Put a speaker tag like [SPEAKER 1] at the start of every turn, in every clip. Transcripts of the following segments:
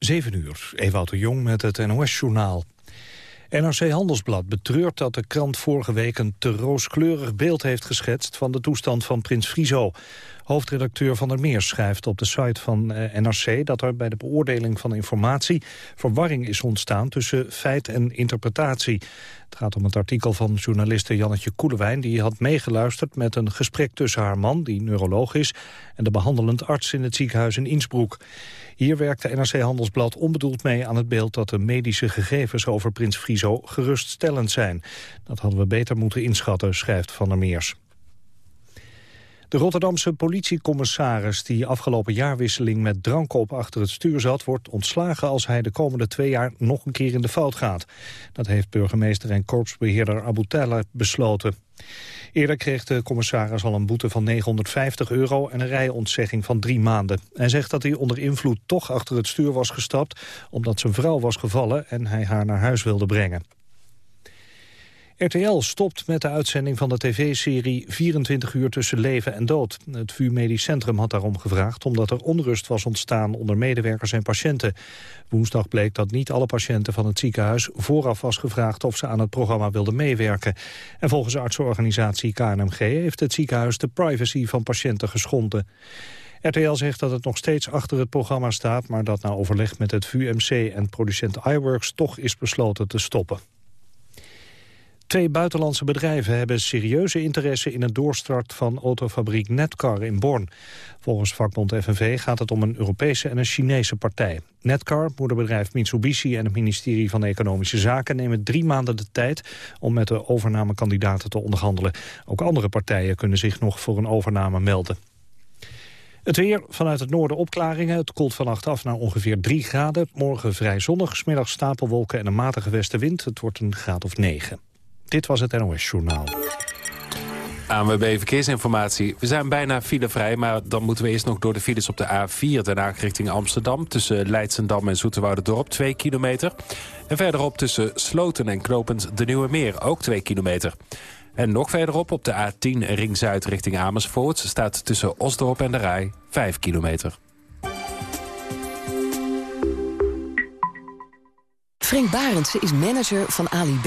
[SPEAKER 1] 7 uur, Ewout de Jong met het NOS-journaal. NRC Handelsblad betreurt dat de krant vorige week een te rooskleurig beeld heeft geschetst van de toestand van prins Friso. Hoofdredacteur Van der Meers schrijft op de site van eh, NRC dat er bij de beoordeling van informatie verwarring is ontstaan tussen feit en interpretatie. Het gaat om het artikel van journaliste Jannetje Koelewijn... die had meegeluisterd met een gesprek tussen haar man, die neuroloog is... en de behandelend arts in het ziekenhuis in Innsbruck. Hier werkte NRC Handelsblad onbedoeld mee aan het beeld... dat de medische gegevens over prins Friso geruststellend zijn. Dat hadden we beter moeten inschatten, schrijft Van der Meers. De Rotterdamse politiecommissaris die afgelopen jaarwisseling met drank op achter het stuur zat, wordt ontslagen als hij de komende twee jaar nog een keer in de fout gaat. Dat heeft burgemeester en korpsbeheerder Abu besloten. Eerder kreeg de commissaris al een boete van 950 euro en een rijontzegging van drie maanden. Hij zegt dat hij onder invloed toch achter het stuur was gestapt omdat zijn vrouw was gevallen en hij haar naar huis wilde brengen. RTL stopt met de uitzending van de tv-serie 24 uur tussen leven en dood. Het VU Medisch Centrum had daarom gevraagd omdat er onrust was ontstaan onder medewerkers en patiënten. Woensdag bleek dat niet alle patiënten van het ziekenhuis vooraf was gevraagd of ze aan het programma wilden meewerken. En volgens de artsenorganisatie KNMG heeft het ziekenhuis de privacy van patiënten geschonden. RTL zegt dat het nog steeds achter het programma staat... maar dat na overleg met het VUMC en producent iWorks toch is besloten te stoppen. Twee buitenlandse bedrijven hebben serieuze interesse in het doorstart van autofabriek Netcar in Born. Volgens vakbond FNV gaat het om een Europese en een Chinese partij. Netcar, moederbedrijf Mitsubishi en het ministerie van Economische Zaken nemen drie maanden de tijd om met de overnamekandidaten te onderhandelen. Ook andere partijen kunnen zich nog voor een overname melden. Het weer, vanuit het noorden opklaringen. Het koelt vannacht af naar ongeveer 3 graden. Morgen vrij zonnig, smiddag stapelwolken en een matige westenwind. Het wordt een graad of 9. Dit was het NOS Journaal.
[SPEAKER 2] ANWB Verkeersinformatie. We zijn bijna filevrij, maar dan moeten we eerst nog door de files op de A4... Den Haag richting Amsterdam, tussen Leidsendam en Dorp 2 kilometer. En verderop tussen Sloten en Knopend de Nieuwe Meer, ook 2 kilometer. En nog verderop op de A10 Ring Zuid richting Amersfoort... staat tussen Osdorp en de Rij 5 kilometer.
[SPEAKER 3] Frank Barendse is manager van Ali B.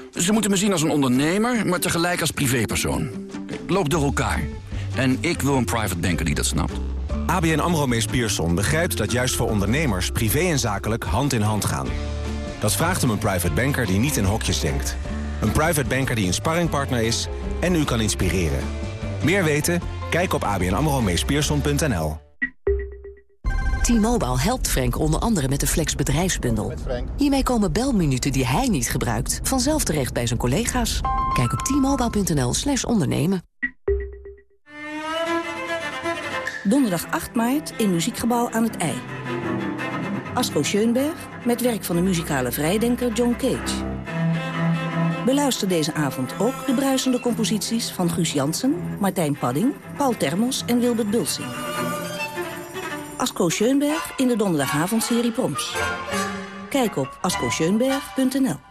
[SPEAKER 4] Ze moeten me zien als een ondernemer, maar tegelijk als privépersoon. Loop door elkaar. En ik wil een private banker die dat snapt.
[SPEAKER 5] ABN AMRO Mees Pierson begrijpt dat juist voor ondernemers... privé en zakelijk hand in hand gaan. Dat vraagt om een private banker die niet in hokjes denkt. Een private banker die een sparringpartner is en u kan inspireren. Meer weten? Kijk op abnamromeespierson.nl.
[SPEAKER 3] T-Mobile helpt Frank onder andere met de Flex bedrijfsbundel. Hiermee komen belminuten die hij niet gebruikt... vanzelf terecht bij zijn collega's. Kijk op t-mobile.nl slash ondernemen.
[SPEAKER 6] Donderdag 8 maart in Muziekgebouw aan het IJ. Asko Schoenberg met werk van de muzikale vrijdenker John Cage. Beluister deze avond ook de bruisende composities van Guus Jansen... Martijn Padding, Paul Termos en Wilbert Bulsing. Asko Schoenberg in de donderdagavondserie Proms. Kijk op askoschoenberg.nl.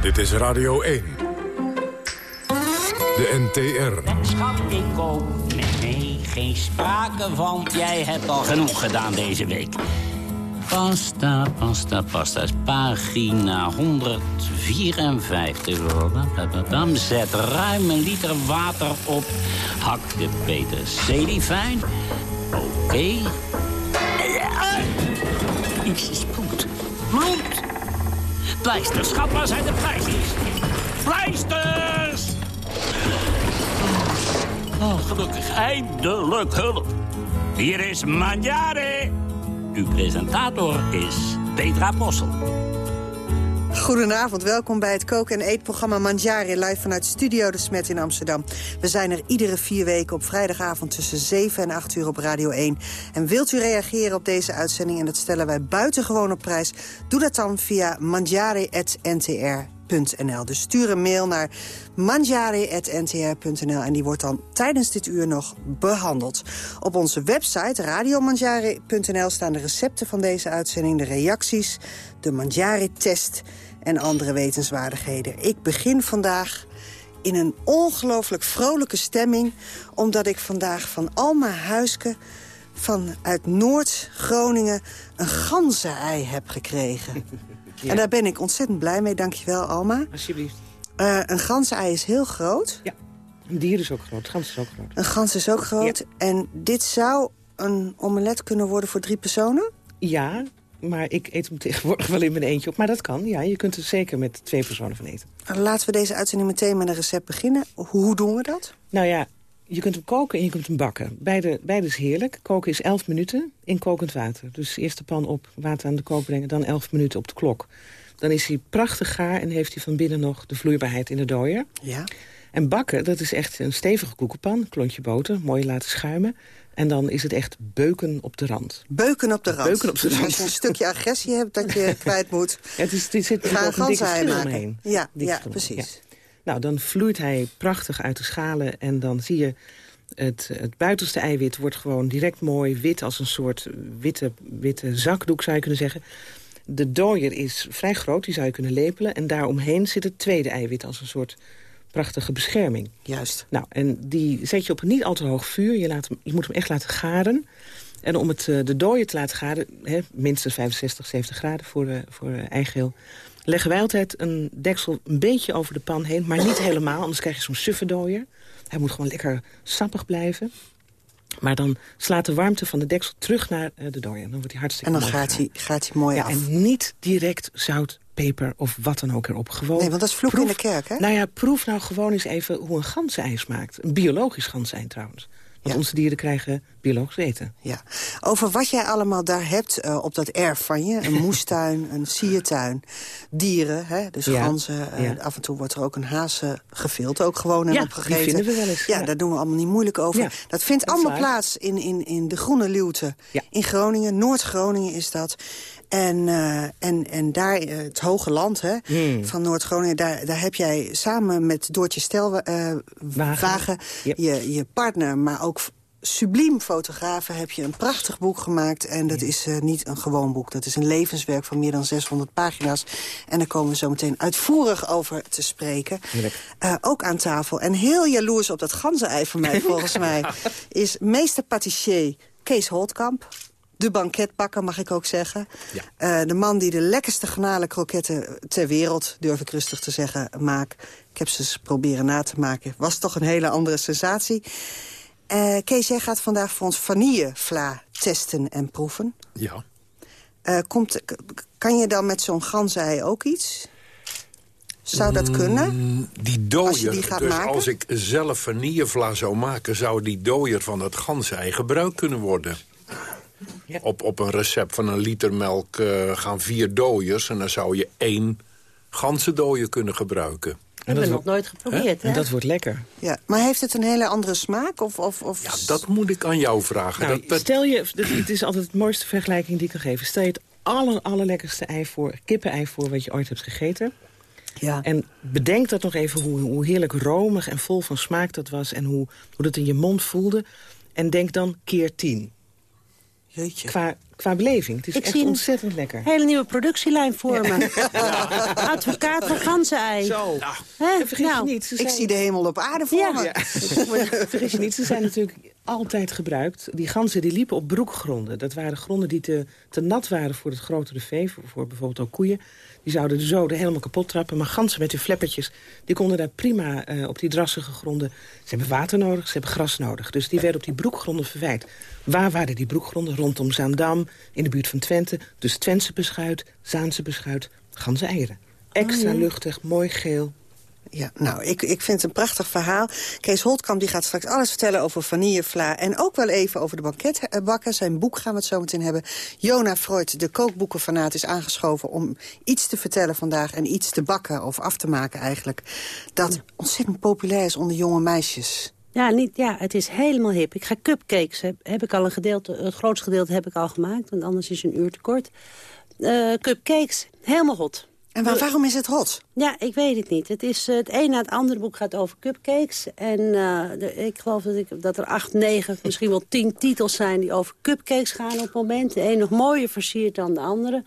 [SPEAKER 7] Dit is Radio 1. De NTR.
[SPEAKER 8] Schat, ik koop. Nee, nee, geen sprake van. Jij hebt al genoeg gedaan deze week. Pasta, pasta, pasta. Pagina 154. Dan zet ruim een liter water op. Hak de peterselie fijn. Oké. is bloed. Bloed! Pleisters, waar zijn de pleisters? Pleisters! Oh, gelukkig, eindelijk hulp. Hier is Manjare. Uw presentator is Petra Possel.
[SPEAKER 9] Goedenavond, welkom bij het koken- en eetprogramma Mangiare... live vanuit Studio De Smet in Amsterdam. We zijn er iedere vier weken op vrijdagavond tussen 7 en 8 uur op Radio 1. En wilt u reageren op deze uitzending, en dat stellen wij buitengewoon op prijs... doe dat dan via Dus stuur een mail naar mangiare.ntr.nl en die wordt dan tijdens dit uur nog behandeld. Op onze website radiomangiare.nl staan de recepten van deze uitzending... de reacties, de Mangiare-test en andere wetenswaardigheden. Ik begin vandaag in een ongelooflijk vrolijke stemming... omdat ik vandaag van Alma Huiske vanuit Noord-Groningen... een ganzenei heb gekregen. En daar ben ik ontzettend blij mee, dankjewel Alma.
[SPEAKER 10] Alsjeblieft.
[SPEAKER 9] Uh, een ganzenei is heel groot.
[SPEAKER 10] Ja, een dier is ook groot, een gans is ook groot.
[SPEAKER 9] Een gans is ook groot. Ja. En dit zou een omelet kunnen worden voor drie personen?
[SPEAKER 10] Ja, maar ik eet hem tegenwoordig wel in mijn eentje op. Maar dat kan, ja. Je kunt er zeker met twee personen van eten.
[SPEAKER 9] Laten we deze uitzending meteen met een recept beginnen. Hoe doen we dat?
[SPEAKER 10] Nou ja, je kunt hem koken en je kunt hem bakken. Beide, beide is heerlijk. Koken is 11 minuten in kokend water. Dus eerst de pan op, water aan de kook brengen, dan 11 minuten op de klok. Dan is hij prachtig gaar en heeft hij van binnen nog de vloeibaarheid in de dooier.
[SPEAKER 9] Ja.
[SPEAKER 10] En bakken, dat is echt een stevige koekenpan, klontje boter, mooi laten schuimen. En dan is het echt beuken op de rand.
[SPEAKER 9] Beuken op de rand.
[SPEAKER 10] Beuken op de
[SPEAKER 9] dus
[SPEAKER 10] rand.
[SPEAKER 9] als je een stukje agressie hebt dat je kwijt moet...
[SPEAKER 10] Ja, het, is, het zit
[SPEAKER 9] ga een
[SPEAKER 10] omheen.
[SPEAKER 9] Ja,
[SPEAKER 10] Dikke
[SPEAKER 9] ja precies.
[SPEAKER 10] Ja. Nou, dan vloeit hij prachtig uit de schalen en dan zie je... Het, het buitenste eiwit wordt gewoon direct mooi wit... als een soort witte, witte zakdoek, zou je kunnen zeggen. De dooier is vrij groot, die zou je kunnen lepelen. En daaromheen zit het tweede eiwit als een soort prachtige bescherming.
[SPEAKER 9] Juist.
[SPEAKER 10] Nou, en die zet je op een niet al te hoog vuur. Je, laat hem, je moet hem echt laten garen. En om het, de dooier te laten garen, hè, minstens 65, 70 graden voor, uh, voor uh, eigeel... leggen wij altijd een deksel een beetje over de pan heen. Maar niet helemaal, anders krijg je zo'n suffe dooier. Hij moet gewoon lekker sappig blijven. Maar dan slaat de warmte van de deksel terug naar uh, de dooier. Dan wordt hij hartstikke
[SPEAKER 9] En dan gaat hij, gaat hij mooi
[SPEAKER 10] ja,
[SPEAKER 9] af.
[SPEAKER 10] En niet direct zout, peper of wat dan ook erop. Gewoon
[SPEAKER 9] nee, want dat is vloek
[SPEAKER 10] proef,
[SPEAKER 9] in de kerk, hè?
[SPEAKER 10] Nou ja, proef nou gewoon eens even hoe een ganzenei smaakt. Een biologisch ganzenei trouwens. Want ja. onze dieren krijgen biologisch eten.
[SPEAKER 9] Ja. Over wat jij allemaal daar hebt uh, op dat erf van je. Een moestuin, een siertuin. Dieren, hè? dus
[SPEAKER 10] ja.
[SPEAKER 9] ganzen. Uh,
[SPEAKER 10] ja.
[SPEAKER 9] Af en toe wordt er ook een haas uh, gevild. Ook gewoon en
[SPEAKER 10] ja,
[SPEAKER 9] opgegeten.
[SPEAKER 10] die vinden we wel eens.
[SPEAKER 9] Ja, ja, daar doen we allemaal niet moeilijk over. Dat vindt
[SPEAKER 10] dat
[SPEAKER 9] allemaal plaats in, in, in de Groene Luwte. In Groningen, Noord-Groningen is dat. En, uh, en, en daar, uh, het hoge land hè,
[SPEAKER 10] Hmm.
[SPEAKER 9] van Noord-Groningen... Daar, daar heb jij samen met Doortje Stelwagen
[SPEAKER 10] yep.
[SPEAKER 9] je, je partner... maar ook subliem fotografen heb je een prachtig boek gemaakt. En dat is uh, niet een gewoon boek. Dat is een levenswerk van meer dan 600 pagina's. En daar komen we zo meteen uitvoerig over te spreken. Uh, ook aan tafel. En heel jaloers op dat ganzenei van mij, volgens mij... is meester patissier Kees Holtkamp. De banketbakker, mag ik ook zeggen.
[SPEAKER 11] Ja.
[SPEAKER 9] Uh, de man die de lekkerste garnalenkroketten ter wereld, durf ik rustig te zeggen, maakt. Ik heb ze eens proberen na te maken. Was toch een hele andere sensatie. Uh, Kees, jij gaat vandaag voor ons vanillevla testen en proeven.
[SPEAKER 11] Ja.
[SPEAKER 9] Uh, komt, kan je dan met zo'n ganzei ook iets? Zou dat kunnen?
[SPEAKER 11] Mm, die dooier,
[SPEAKER 9] als je die gaat
[SPEAKER 11] dus
[SPEAKER 9] maken?
[SPEAKER 11] als ik zelf vanillevla zou maken... zou die dooier van het ganzei gebruikt kunnen worden.
[SPEAKER 10] Ja.
[SPEAKER 11] Op, op een recept van een liter melk uh, gaan vier dooiers... en dan zou je één ganzendooier kunnen gebruiken.
[SPEAKER 12] En dat nog nooit geprobeerd, hè?
[SPEAKER 10] En dat wordt lekker.
[SPEAKER 9] Ja, maar heeft het een hele andere smaak? Of, of, of...
[SPEAKER 11] Ja, dat moet ik aan jou vragen.
[SPEAKER 10] Nou,
[SPEAKER 11] dat, dat...
[SPEAKER 10] Stel je, het is altijd het mooiste vergelijking die ik kan geven. Stel je het aller, allerlekkerste ei voor, kippenei voor wat je ooit hebt gegeten.
[SPEAKER 9] Ja.
[SPEAKER 10] En bedenk dat nog even hoe, hoe heerlijk romig en vol van smaak dat was... en hoe, hoe dat in je mond voelde. En denk dan keer tien.
[SPEAKER 9] Jeetje.
[SPEAKER 10] Qua, qua beleving. Het is
[SPEAKER 12] Ik
[SPEAKER 10] echt
[SPEAKER 12] zie
[SPEAKER 10] ontzettend lekker.
[SPEAKER 12] hele nieuwe productielijn voor me. Advocaat van ganzenei.
[SPEAKER 10] Zo.
[SPEAKER 12] Hè?
[SPEAKER 10] En vergis
[SPEAKER 12] Nou,
[SPEAKER 10] je niet. Ze
[SPEAKER 9] Ik zie de hemel op aarde voor
[SPEAKER 12] Ja.
[SPEAKER 9] me.
[SPEAKER 10] Ja. vergis je niet, ze zijn natuurlijk altijd gebruikt. Die ganzen die liepen op broekgronden. Dat waren gronden die te, te nat waren voor het grotere vee. Voor, voor bijvoorbeeld ook koeien. Die zouden de zoden helemaal kapot trappen. Maar ganzen met hun fleppertjes, die konden daar prima eh, op die drassige gronden... Ze hebben water nodig, ze hebben gras nodig. Dus die werden op die broekgronden verwijt. Waar waren die broekgronden? Rondom Zaandam, in de buurt van Twente. Dus Twentse beschuit, Zaanse beschuit, ganzen eieren. Extra
[SPEAKER 9] Oh, ja.
[SPEAKER 10] luchtig, mooi geel.
[SPEAKER 9] Ja, nou, ik, ik vind het een prachtig verhaal. Kees Holtkamp die gaat straks alles vertellen over vanillevla... en ook wel even over de banketbakken. Zijn boek gaan we het zo meteen hebben. Jona Freud, de kookboekenfanaat, is aangeschoven... om iets te vertellen vandaag en iets te bakken, of af te maken eigenlijk... dat ontzettend populair is onder jonge meisjes.
[SPEAKER 12] Ja, niet, ja, het is helemaal hip. Ik ga cupcakes, heb, ik al een gedeelte, het grootste gedeelte heb ik al gemaakt, want anders is een uur te kort. Eh, cupcakes, helemaal hot.
[SPEAKER 9] En waar- waarom is het hot?
[SPEAKER 12] Ja, ik weet het niet. Het, is, eh, het een na het andere boek gaat over cupcakes. En eh, de- ik geloof dat, ik, dat er acht, negen, misschien wel tien titels zijn... die over cupcakes gaan op het moment. De een nog mooier versierd dan de andere.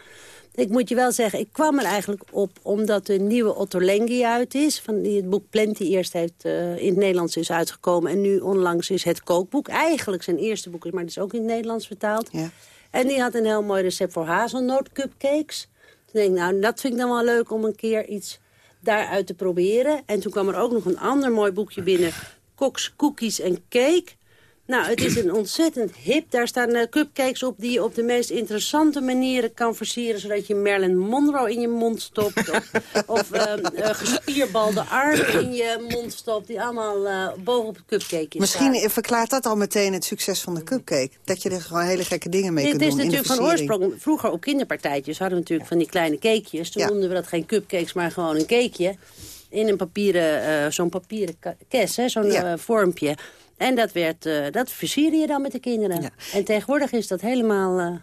[SPEAKER 12] Ik moet je wel zeggen, ik kwam er eigenlijk op... omdat de nieuwe Otto Lengi uit is. Van die het boek Plenty eerst heeft, eh, in het Nederlands is uitgekomen... en nu onlangs is het kookboek. Eigenlijk zijn eerste boek, is, maar het is ook in het Nederlands vertaald.
[SPEAKER 9] Ja.
[SPEAKER 12] En die had een heel mooi recept voor hazelnoot cupcakes. Toen denk nou, dat vind ik dan wel leuk om een keer iets daaruit te proberen. En toen kwam er ook nog een ander mooi boekje binnen. Koks, cookies en cake. Nou, het is een ontzettend hip. Daar staan eh, cupcakes op die je op de meest interessante manieren kan versieren. Zodat je Marilyn Monroe in je mond stopt. of of eh, eh, gespierbalde armen in je mond stopt. Die allemaal bovenop het cupcake
[SPEAKER 9] Misschien verklaart dat al meteen het succes van de cupcake. Dat je er gewoon hele gekke dingen mee
[SPEAKER 12] Het
[SPEAKER 9] kunt
[SPEAKER 12] is
[SPEAKER 9] doen in de
[SPEAKER 12] natuurlijk van oorsprong. Vroeger op kinderpartijtjes hadden we natuurlijk van die kleine cakejes. Toen
[SPEAKER 9] Ja.
[SPEAKER 12] noemden we dat geen cupcakes, maar gewoon een cakeje. In een papieren, zo'n papieren kes, hè, zo'n
[SPEAKER 9] Ja.
[SPEAKER 12] vormpje. En dat, werd, eh, dat versierde je dan met de kinderen. En tegenwoordig is dat helemaal eh,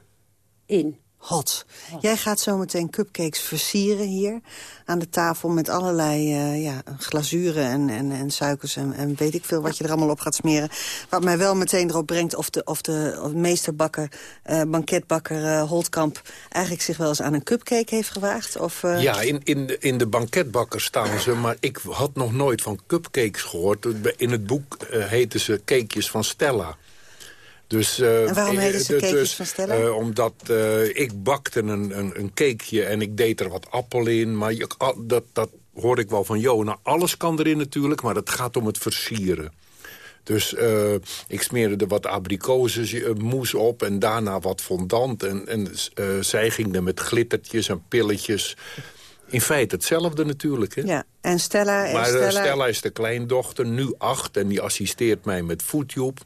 [SPEAKER 12] in.
[SPEAKER 9] Hot. Jij gaat zo meteen cupcakes versieren hier aan de tafel... met allerlei eh, ja, glazuren en, en, en suikers en, en weet ik veel wat je er allemaal op gaat smeren. Wat mij wel meteen erop brengt of de, of de of meesterbakker, eh, banketbakker eh, Holtkamp... eigenlijk zich wel eens aan een cupcake heeft gewaagd. Of, eh,
[SPEAKER 11] Ja, in, in, de, in de banketbakker staan ze, maar ik had nog nooit van cupcakes gehoord. In het boek eh, heten ze cakejes van Stella. Dus, eh,
[SPEAKER 9] En waarom
[SPEAKER 11] eh, dus,
[SPEAKER 9] van Stella?
[SPEAKER 11] eh, omdat ik bakte een, een, een cakeje en ik deed er wat appel in. Maar je, al- dat, dat hoorde ik wel van Jona. Alles kan erin natuurlijk, maar het gaat om het versieren. Dus ik smeerde er wat abrikozenmoes op en daarna wat fondant. En, en zij ging er met glittertjes en pilletjes. In feite hetzelfde natuurlijk. Hè?
[SPEAKER 9] ja. En Stella... en
[SPEAKER 11] Maar
[SPEAKER 9] Stella,
[SPEAKER 11] Stella is de kleindochter, nu acht. En die assisteert mij met Foodtube.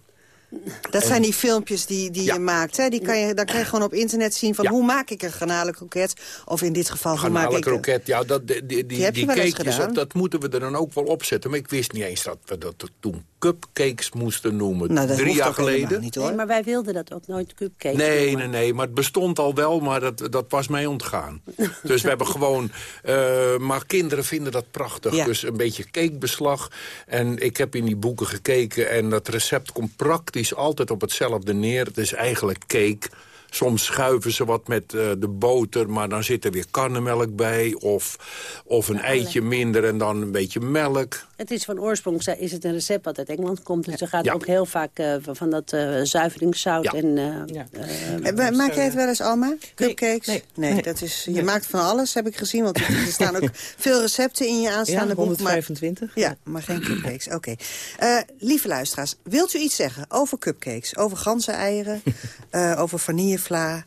[SPEAKER 9] Dat
[SPEAKER 11] En-
[SPEAKER 9] zijn die filmpjes die, die je maakt. Hè? Die kan je, dan kan je gewoon op internet zien van hoe maak ik een garnalenkroket. Of in dit geval, hoe maak ik...
[SPEAKER 11] Garnalenkroket, ja, dat, die, die, die,
[SPEAKER 9] eens
[SPEAKER 11] cakejes, dat, dat moeten we er dan ook wel opzetten. Maar ik wist niet eens dat we dat toen cupcakes moesten noemen.
[SPEAKER 9] Nou, dat
[SPEAKER 11] Drie jaar geleden.
[SPEAKER 9] niet, hoor.
[SPEAKER 12] Nee, maar wij wilden dat ook nooit cupcakes
[SPEAKER 11] Nee,
[SPEAKER 12] noemen.
[SPEAKER 11] nee, nee, maar het bestond al wel, maar dat, dat was mij ontgaan. dus we hebben gewoon... eh, maar kinderen vinden dat prachtig.
[SPEAKER 9] Ja.
[SPEAKER 11] Dus een beetje cakebeslag. En ik heb in die boeken gekeken en dat recept komt praktisch altijd op hetzelfde neer. Het is eigenlijk cake. Soms schuiven ze wat met eh, de boter, maar dan zit er weer karnemelk bij. Of, of een eitje minder en dan een beetje melk.
[SPEAKER 12] Het is van oorsprong ze- is het een recept wat uit Engeland komt. Dus er gaat
[SPEAKER 11] Ja.
[SPEAKER 12] ook heel vaak eh, van- dat eh, zuiveringszout
[SPEAKER 11] Ja.
[SPEAKER 12] en... eh,
[SPEAKER 9] ma- Maak jij het wel eens, Alma? Cupcakes?
[SPEAKER 10] nee,
[SPEAKER 9] nee.
[SPEAKER 10] nee.
[SPEAKER 9] dat is, je maakt van alles, heb ik gezien. Want er staan ook veel recepten in je aanstaande
[SPEAKER 10] Ja,
[SPEAKER 9] boek.
[SPEAKER 10] 125.
[SPEAKER 9] Maar, ja, maar geen cupcakes. Oké. Eh, lieve luisteraars, wilt u iets zeggen over cupcakes? Over ganzeneieren? eh over vanillevla?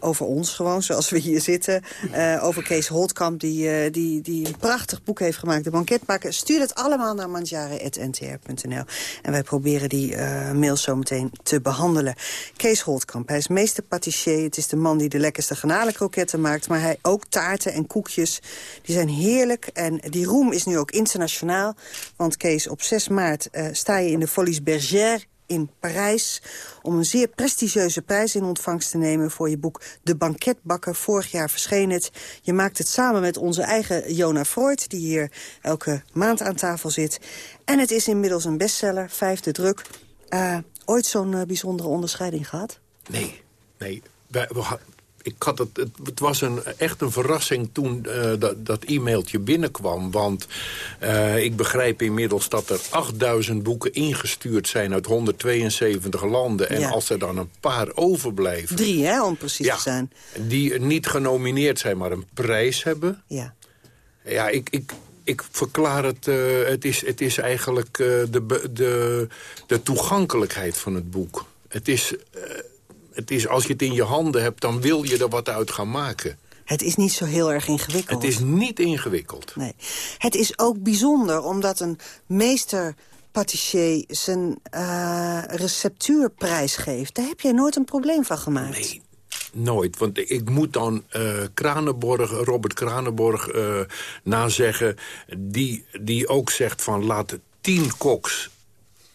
[SPEAKER 9] Over ons gewoon, zoals we hier zitten. Eh, over Kees Holtkamp, die, eh, die, die een prachtig boek heeft gemaakt. De banketbakker. Stuur het allemaal naar manjare.ntr.nl. En wij proberen die eh mails zo meteen te behandelen. Kees Holtkamp, hij is meester patissier. Het is de man die de lekkerste garnalenkroketten maakt. Maar hij ook taarten en koekjes. Die zijn heerlijk. En die roem is nu ook internationaal. Want Kees, op 6 maart sta je in de Folies Bergère in Parijs... om een zeer prestigieuze prijs in ontvangst te nemen... voor je boek De Banketbakker. Vorig jaar verscheen het. Je maakt het samen met onze eigen Jona Freud... die hier elke maand aan tafel zit. En het is inmiddels een bestseller, vijfde druk. Eh, ooit zo'n eh, bijzondere onderscheiding gehad?
[SPEAKER 11] Nee, nee. We ha- ik had het, het, was een, echt een verrassing toen eh, dat, dat e-mailtje binnenkwam. Want eh, ik begrijp inmiddels dat er 8000 boeken ingestuurd zijn uit 172 landen. En
[SPEAKER 9] Ja.
[SPEAKER 11] als er dan een paar overblijven...
[SPEAKER 9] Drie, hè, om precies
[SPEAKER 11] Ja.
[SPEAKER 9] te zijn.
[SPEAKER 11] die niet genomineerd zijn, maar een prijs hebben...
[SPEAKER 9] Ja.
[SPEAKER 11] Ja, ik, ik, ik verklaar het... eh, het, is, het is eigenlijk de, de, de toegankelijkheid van het boek. Het is, het is, als je het in je handen hebt, dan wil je er wat uit gaan maken.
[SPEAKER 9] Het is niet zo heel erg ingewikkeld.
[SPEAKER 11] Het is niet ingewikkeld.
[SPEAKER 9] Nee. Het is ook bijzonder omdat een meester patissier zijn eh, receptuurprijs geeft. Daar heb jij nooit een probleem van gemaakt.
[SPEAKER 11] Nee, nooit. Want ik moet dan Kranenborg, Robert Kranenborg eh nazeggen... Die, die ook zegt van laat tien koks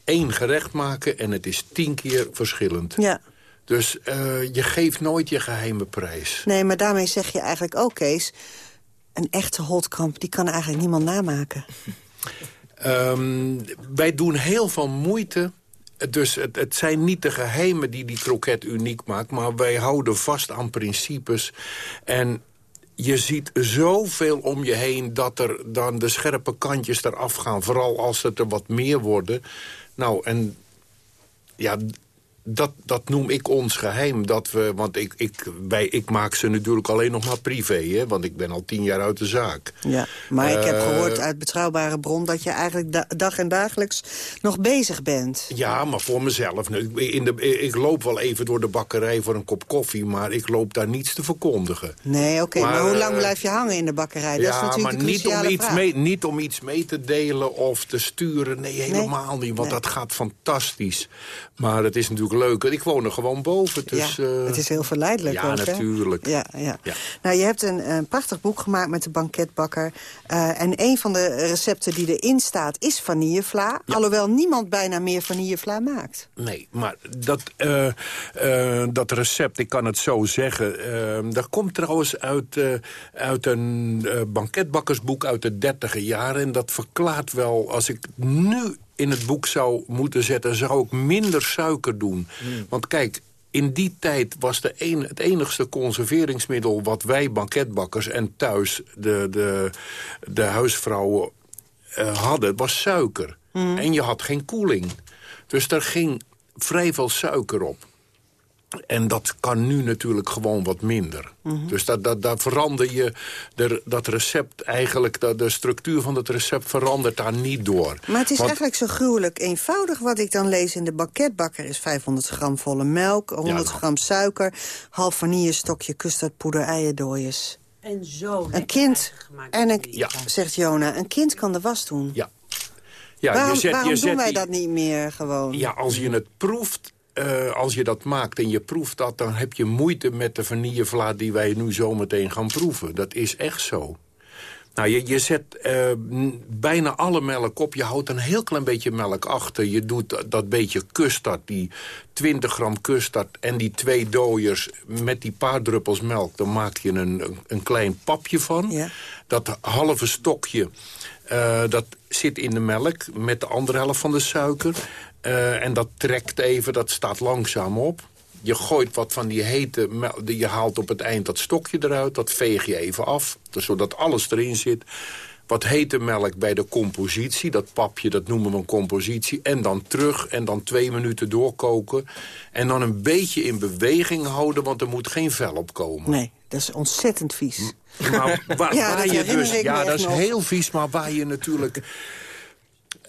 [SPEAKER 11] één gerecht maken... en het is tien keer verschillend.
[SPEAKER 9] Ja.
[SPEAKER 11] Dus eh, je geeft nooit je geheime prijs.
[SPEAKER 9] Nee, maar daarmee zeg je eigenlijk ook, Kees... een echte holtkamp, die kan eigenlijk niemand namaken.
[SPEAKER 11] Ehm, wij doen heel veel moeite. Dus het, het zijn niet de geheimen die die kroket uniek maakt... maar wij houden vast aan principes. En je ziet zoveel om je heen dat er dan de scherpe kantjes eraf gaan. Vooral als het er wat meer worden. Nou, en ja, dat, dat noem ik ons geheim. Dat we, want ik, ik, wij, ik maak ze natuurlijk alleen nog maar privé. Hè, want ik ben al tien jaar uit de zaak.
[SPEAKER 9] Ja, maar ik heb
[SPEAKER 11] Eh,
[SPEAKER 9] gehoord uit betrouwbare bron... dat je eigenlijk da- dag en dagelijks nog bezig bent.
[SPEAKER 11] Ja, maar voor mezelf. Nu, In de, ik loop wel even door de bakkerij voor een kop koffie... maar ik loop daar niets te verkondigen.
[SPEAKER 9] Nee, oké, maar,
[SPEAKER 11] Maar,
[SPEAKER 9] hoe
[SPEAKER 11] eh,
[SPEAKER 9] lang blijf je hangen in de bakkerij? Dat is
[SPEAKER 11] ja,
[SPEAKER 9] natuurlijk
[SPEAKER 11] maar niet om, iets
[SPEAKER 9] vraag.
[SPEAKER 11] mee, niet om iets mee te delen of te sturen. Nee, helemaal niet, want
[SPEAKER 9] Nee.
[SPEAKER 11] dat gaat fantastisch. Maar het is natuurlijk leuk. Ik woon er gewoon boven, dus...
[SPEAKER 9] ja,
[SPEAKER 11] eh,
[SPEAKER 9] het is heel verleidelijk
[SPEAKER 11] Ja,
[SPEAKER 9] ook,
[SPEAKER 11] natuurlijk.
[SPEAKER 9] Ja, ja.
[SPEAKER 11] Ja.
[SPEAKER 9] Nou, je hebt een, een prachtig boek gemaakt met de banketbakker. Eh, en een van de recepten die erin staat is vanillevla. Alhoewel niemand bijna meer vanillevla maakt.
[SPEAKER 11] Nee, maar dat, eh, dat recept, ik kan het zo zeggen... dat komt trouwens uit, uit een banketbakkersboek uit de dertiger jaren. En dat verklaart wel, als ik nu in het boek zou moeten zetten... zou ik minder suiker doen. Want kijk, in die tijd was de een, het enigste conserveringsmiddel... wat wij banketbakkers en thuis de, de, de huisvrouwen eh, hadden, was suiker. En je had geen koeling. Dus er ging vrij veel suiker op. En dat kan nu natuurlijk gewoon wat minder. Dus dat, dat, daar verander je de, dat recept eigenlijk... De, de structuur van het recept verandert daar niet door.
[SPEAKER 9] Maar het is
[SPEAKER 11] Want-
[SPEAKER 9] eigenlijk zo gruwelijk eenvoudig wat ik dan lees in de banketbakker. is 500 gram volle melk, 100
[SPEAKER 11] nou.
[SPEAKER 9] gram suiker... half vanillestokje, custardpoeder, eierdooiers.
[SPEAKER 12] En zo
[SPEAKER 9] Een kind, en een,
[SPEAKER 11] Ja.
[SPEAKER 9] zegt Jona, een kind kan de was doen.
[SPEAKER 11] Ja. Ja,
[SPEAKER 9] waarom
[SPEAKER 11] je zet,
[SPEAKER 9] waarom
[SPEAKER 11] je
[SPEAKER 9] doen
[SPEAKER 11] zet
[SPEAKER 9] wij
[SPEAKER 11] die-
[SPEAKER 9] dat niet meer gewoon?
[SPEAKER 11] Ja, als je het proeft, eh, als je dat maakt en je proeft dat... dan heb je moeite met de vanillevla die wij nu zometeen gaan proeven. Dat is echt zo. Nou, je, je zet eh, bijna alle melk op. Je houdt een heel klein beetje melk achter. Je doet dat, dat beetje custard, die 20 gram custard... en die twee dooiers met die paar druppels melk. Dan maak je een, een, klein papje van.
[SPEAKER 9] Ja.
[SPEAKER 11] Dat halve stokje, eh, dat zit in de melk... met de andere helft van de suiker. Eh, en dat trekt even, dat staat langzaam op. Je gooit wat van die hete melk, je haalt op het eind dat stokje eruit. Dat veeg je even af, dus zodat alles erin zit. Wat hete melk bij de compositie, dat papje, dat noemen we een compositie. En dan terug en dan twee minuten doorkoken. En dan een beetje in beweging houden, want er moet geen vel op komen.
[SPEAKER 9] Nee, dat is ontzettend vies.
[SPEAKER 11] Maar waar,
[SPEAKER 9] Ja,
[SPEAKER 11] waar
[SPEAKER 9] dat
[SPEAKER 11] je dus, ja, dat is
[SPEAKER 9] nog.
[SPEAKER 11] heel vies, maar waar je natuurlijk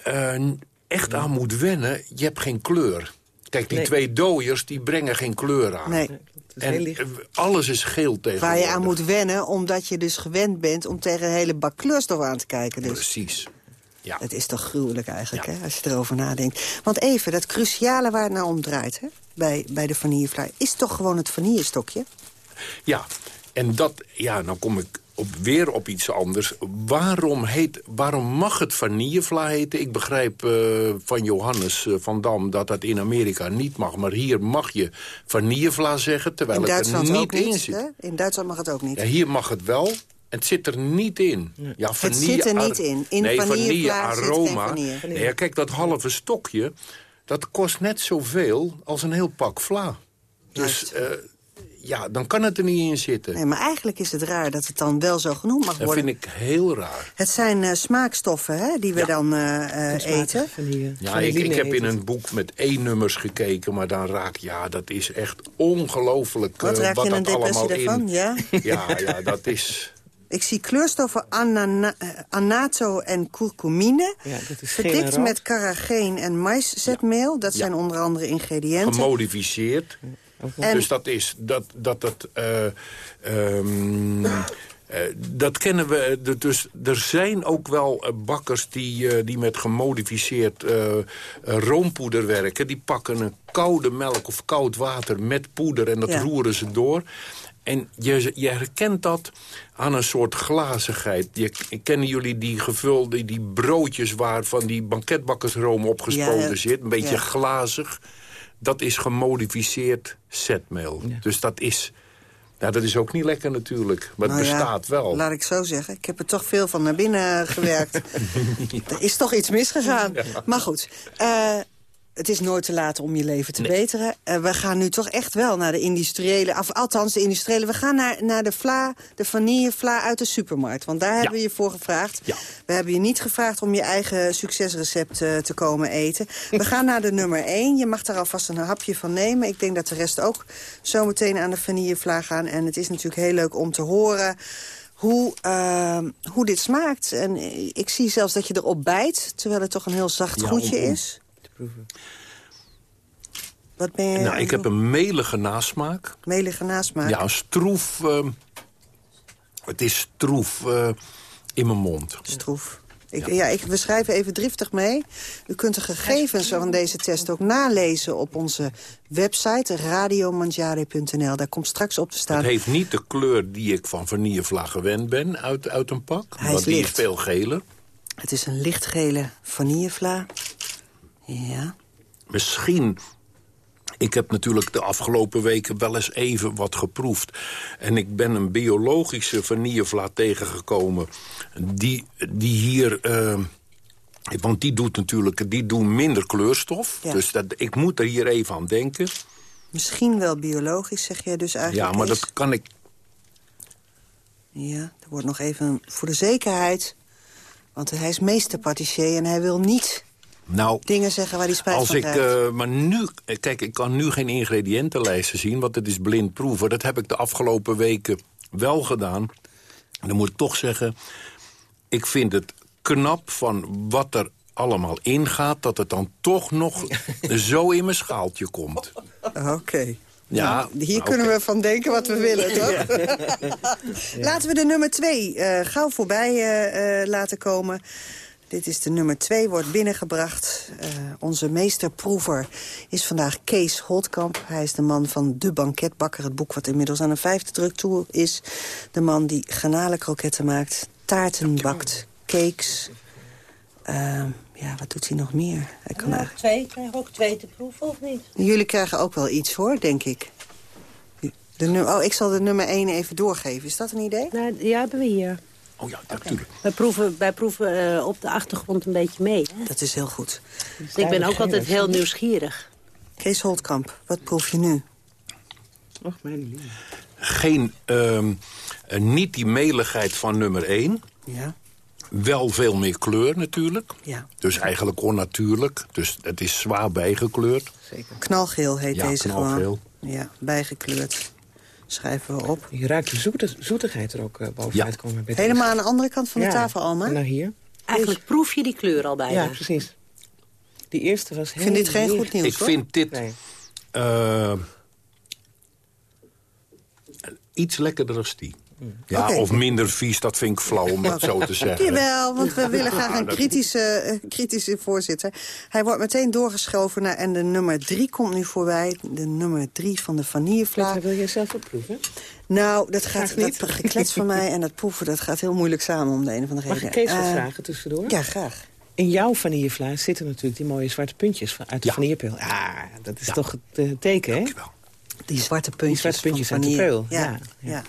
[SPEAKER 11] eh, echt aan moet wennen, je hebt geen kleur. Kijk, die
[SPEAKER 9] Nee.
[SPEAKER 11] twee dooiers, die brengen geen kleur aan.
[SPEAKER 9] Nee.
[SPEAKER 11] En eh, alles is geel tegenwoordig.
[SPEAKER 9] Waar je aan moet wennen, omdat je dus gewend bent... om tegen een hele bak kleurstof aan te kijken. Dus.
[SPEAKER 11] Precies. Ja.
[SPEAKER 9] Het is toch gruwelijk eigenlijk, hè, als je erover nadenkt. Want even, dat cruciale waar het nou om draait... Hè, bij, bij de vanillevlaai, is toch gewoon het vanillestokje?
[SPEAKER 11] Ja, en dat, ja, nou kom ik op, weer op iets anders. Waarom, heet, waarom mag het vanillevla heten? Ik begrijp eh, van Johannes eh, van Dam dat dat in Amerika niet mag. Maar hier mag je vanillevla zeggen, terwijl
[SPEAKER 9] In
[SPEAKER 11] het
[SPEAKER 9] Duitsland
[SPEAKER 11] er niet in
[SPEAKER 9] niet.
[SPEAKER 11] zit.
[SPEAKER 9] Hè? In Duitsland mag het ook niet.
[SPEAKER 11] Ja, hier mag het wel. Het zit er niet in. Ja,
[SPEAKER 9] Het zit er niet in. In
[SPEAKER 11] nee,
[SPEAKER 9] geen
[SPEAKER 11] aroma.
[SPEAKER 9] vanille.
[SPEAKER 11] Nee, ja, kijk, dat halve stokje, dat kost net zoveel als een heel pak vla. Dus eh, ja, dan kan het er niet in zitten.
[SPEAKER 9] Nee, maar eigenlijk is het raar dat het dan wel zo genoemd mag
[SPEAKER 11] Dat
[SPEAKER 9] worden.
[SPEAKER 11] vind ik heel raar.
[SPEAKER 9] Het zijn eh, smaakstoffen hè, die we dan eh, eh, eten.
[SPEAKER 11] Ja, ik, ik heb in een boek met één nummers gekeken, maar dan raak ja, dat is echt ongelooflijk
[SPEAKER 9] Wat raak
[SPEAKER 11] wat
[SPEAKER 9] je in een
[SPEAKER 11] dat allemaal
[SPEAKER 9] depressie daarvan?
[SPEAKER 11] in.
[SPEAKER 9] Ja?
[SPEAKER 11] Ja, ja, dat is.
[SPEAKER 9] Ik zie kleurstoffen anana, anato en curcumine.
[SPEAKER 10] Ja, dat
[SPEAKER 9] Verdikt met carrageen en maiszetmeel. Dat zijn onder andere ingrediënten.
[SPEAKER 11] gemodificeerd. Dus dat is dat dat dat. eh, ehm, eh, dat kennen we. de- Dus er zijn ook wel eh, bakkers die, eh, die met gemodificeerd eh, eh, roompoeder werken. Die pakken een koude melk of koud water met poeder en dat
[SPEAKER 9] Ja.
[SPEAKER 11] roeren ze door. En je, je herkent dat aan een soort glazigheid. Je, kennen jullie die gevulde die broodjes waar van die banketbakkersroom opgespoten
[SPEAKER 9] ja.
[SPEAKER 11] zit? Een beetje
[SPEAKER 9] Ja.
[SPEAKER 11] glazig. Dat is gemodificeerd zetmeel. Dus dat is, ja, dat is ook niet lekker natuurlijk. Maar het
[SPEAKER 9] Nou ja,
[SPEAKER 11] bestaat wel.
[SPEAKER 9] Laat ik zo zeggen. Ik heb er toch veel van naar binnen gewerkt. Er is toch iets misgegaan. Maar goed, eh, het is nooit te laat om je leven te beteren. Eh, we gaan nu toch echt wel naar de industriële... Of, althans, de industriële. We gaan naar, naar de vla, de vanillevla uit de supermarkt. Want daar hebben we je voor gevraagd. We hebben je niet gevraagd om je eigen succesrecept eh, te komen eten. We gaan naar de nummer 1. Je mag daar alvast een hapje van nemen. Ik denk dat de rest ook zo meteen aan de vanillevla gaan. En het is natuurlijk heel leuk om te horen hoe, eh, hoe dit smaakt. En ik zie zelfs dat je erop bijt, terwijl het toch een heel zacht
[SPEAKER 11] Ja,
[SPEAKER 9] goedje
[SPEAKER 11] om- om-
[SPEAKER 9] is. Wat ben je...
[SPEAKER 11] Nou, ik heb een melige nasmaak.
[SPEAKER 9] Melige nasmaak.
[SPEAKER 11] Ja, een stroef... eh, het is stroef eh, in mijn mond.
[SPEAKER 9] Stroef. Ik, ja. ik, we schrijven even driftig mee. U kunt de gegevens van deze test ook nalezen op onze website radiomangiare.nl. Daar komt straks op te staan.
[SPEAKER 11] Het heeft niet de kleur die ik van vanillevla gewend ben uit, uit een pak.
[SPEAKER 9] Hij is
[SPEAKER 11] die is veel geler.
[SPEAKER 9] Het is een lichtgele vanillevla. Ja.
[SPEAKER 11] Misschien... Ik heb natuurlijk de afgelopen weken wel eens even wat geproefd. En ik ben een biologische vanillevla tegengekomen... die, die hier... eh, want die doet natuurlijk die doen minder kleurstof.
[SPEAKER 9] Ja.
[SPEAKER 11] Dus dat, ik moet er hier even aan denken.
[SPEAKER 9] Misschien wel biologisch, zeg jij dus eigenlijk.
[SPEAKER 11] Ja, maar dat kan ik...
[SPEAKER 9] Ja, er wordt nog even voor de zekerheid. Want hij is meesterpatissier en hij wil niet
[SPEAKER 11] Nou,
[SPEAKER 9] dingen zeggen waar hij spijt
[SPEAKER 11] Als
[SPEAKER 9] van
[SPEAKER 11] ik, eh, maar nu, eh, kijk, ik kan nu geen ingrediëntenlijsten zien, want het is blind proeven. Dat heb ik de afgelopen weken wel gedaan. En dan moet ik toch zeggen, ik vind het knap van wat er allemaal ingaat... dat het dan toch nog zo in mijn schaaltje komt.
[SPEAKER 9] Oké.
[SPEAKER 11] Ja,
[SPEAKER 9] Nou, hier
[SPEAKER 11] oké.
[SPEAKER 9] kunnen we van denken wat we willen, toch? Laten we de nummer twee eh, gauw voorbij laten komen. Dit is de nummer twee, wordt binnengebracht. Eh, onze meesterproever is vandaag Kees Holtkamp. Hij is de man van De Banketbakker, het boek wat inmiddels aan een vijfde druk toe is. De man die garnalenkroketten maakt, taarten bakt, cakes. Eh, ja, wat doet hij nog meer? Hij kan
[SPEAKER 12] Nou,
[SPEAKER 9] eigenlijk-
[SPEAKER 12] twee, krijg ik ook twee te proeven, of niet?
[SPEAKER 9] Jullie krijgen ook wel iets, hoor, denk ik. De oh, ik zal de nummer 1 even doorgeven. Is dat een idee?
[SPEAKER 12] Nou, ja, hebben we hier.
[SPEAKER 11] Oh ja, natuurlijk.
[SPEAKER 12] Wij proeven, wij proeven eh, op de achtergrond een beetje mee. Hè?
[SPEAKER 9] Dat is heel goed.
[SPEAKER 12] Dus ik ben ook altijd heel nieuwsgierig.
[SPEAKER 9] Kees Holtkamp, wat proef je nu?
[SPEAKER 10] Och, mijn lieve.
[SPEAKER 11] Geen, ehm, eh, niet die meligheid van nummer 1.
[SPEAKER 9] Ja.
[SPEAKER 11] Wel veel meer kleur natuurlijk.
[SPEAKER 9] Ja.
[SPEAKER 11] Dus eigenlijk onnatuurlijk. Dus het is zwaar bijgekleurd.
[SPEAKER 10] Zeker.
[SPEAKER 9] Knalgeel heet
[SPEAKER 11] Ja,
[SPEAKER 9] deze
[SPEAKER 11] knalgeel.
[SPEAKER 9] gewoon. Ja, bijgekleurd. Schrijven we op.
[SPEAKER 10] Je ruikt de zoete, zoetigheid er ook eh, bovenuit komen. bij.
[SPEAKER 9] Helemaal aan de andere kant van de
[SPEAKER 10] Ja,
[SPEAKER 9] tafel, Alma.
[SPEAKER 10] Nou, hier.
[SPEAKER 12] Eigenlijk proef je die kleur al bijna.
[SPEAKER 10] Ja, precies. Die eerste was heel...
[SPEAKER 9] vind dit geen goed nieuws,
[SPEAKER 11] Ik
[SPEAKER 9] hoor.
[SPEAKER 11] vind dit
[SPEAKER 10] Nee.
[SPEAKER 11] eh, iets lekkerder als die. Ja, of minder vies, dat vind ik flauw om dat zo te zeggen.
[SPEAKER 9] Jawel, want we willen graag een kritische, eh, kritische voorzitter. Hij wordt meteen doorgeschoven naar... en de nummer drie komt nu voorbij. De nummer drie van de vanillevla.
[SPEAKER 10] Petra, wil jij zelf ook proeven?
[SPEAKER 9] Nou, dat gaat
[SPEAKER 10] niet.
[SPEAKER 9] dat geklets van mij en dat proeven... dat gaat heel moeilijk samen om de een of andere
[SPEAKER 10] Mag ik
[SPEAKER 9] reden.
[SPEAKER 10] Kees wat
[SPEAKER 9] Eh,
[SPEAKER 10] vragen tussendoor?
[SPEAKER 9] Ja, graag.
[SPEAKER 10] In jouw vanillevla zitten natuurlijk die mooie zwarte puntjes van- uit de
[SPEAKER 11] Ja.
[SPEAKER 10] vanillepeel. Ja, dat is toch het eh, teken, hè?
[SPEAKER 11] Dankjewel.
[SPEAKER 9] Die zwarte puntjes,
[SPEAKER 10] zwarte puntjes
[SPEAKER 9] van
[SPEAKER 10] uit de
[SPEAKER 9] vanille.
[SPEAKER 10] peul,
[SPEAKER 9] Ja,
[SPEAKER 10] ja,
[SPEAKER 9] ja.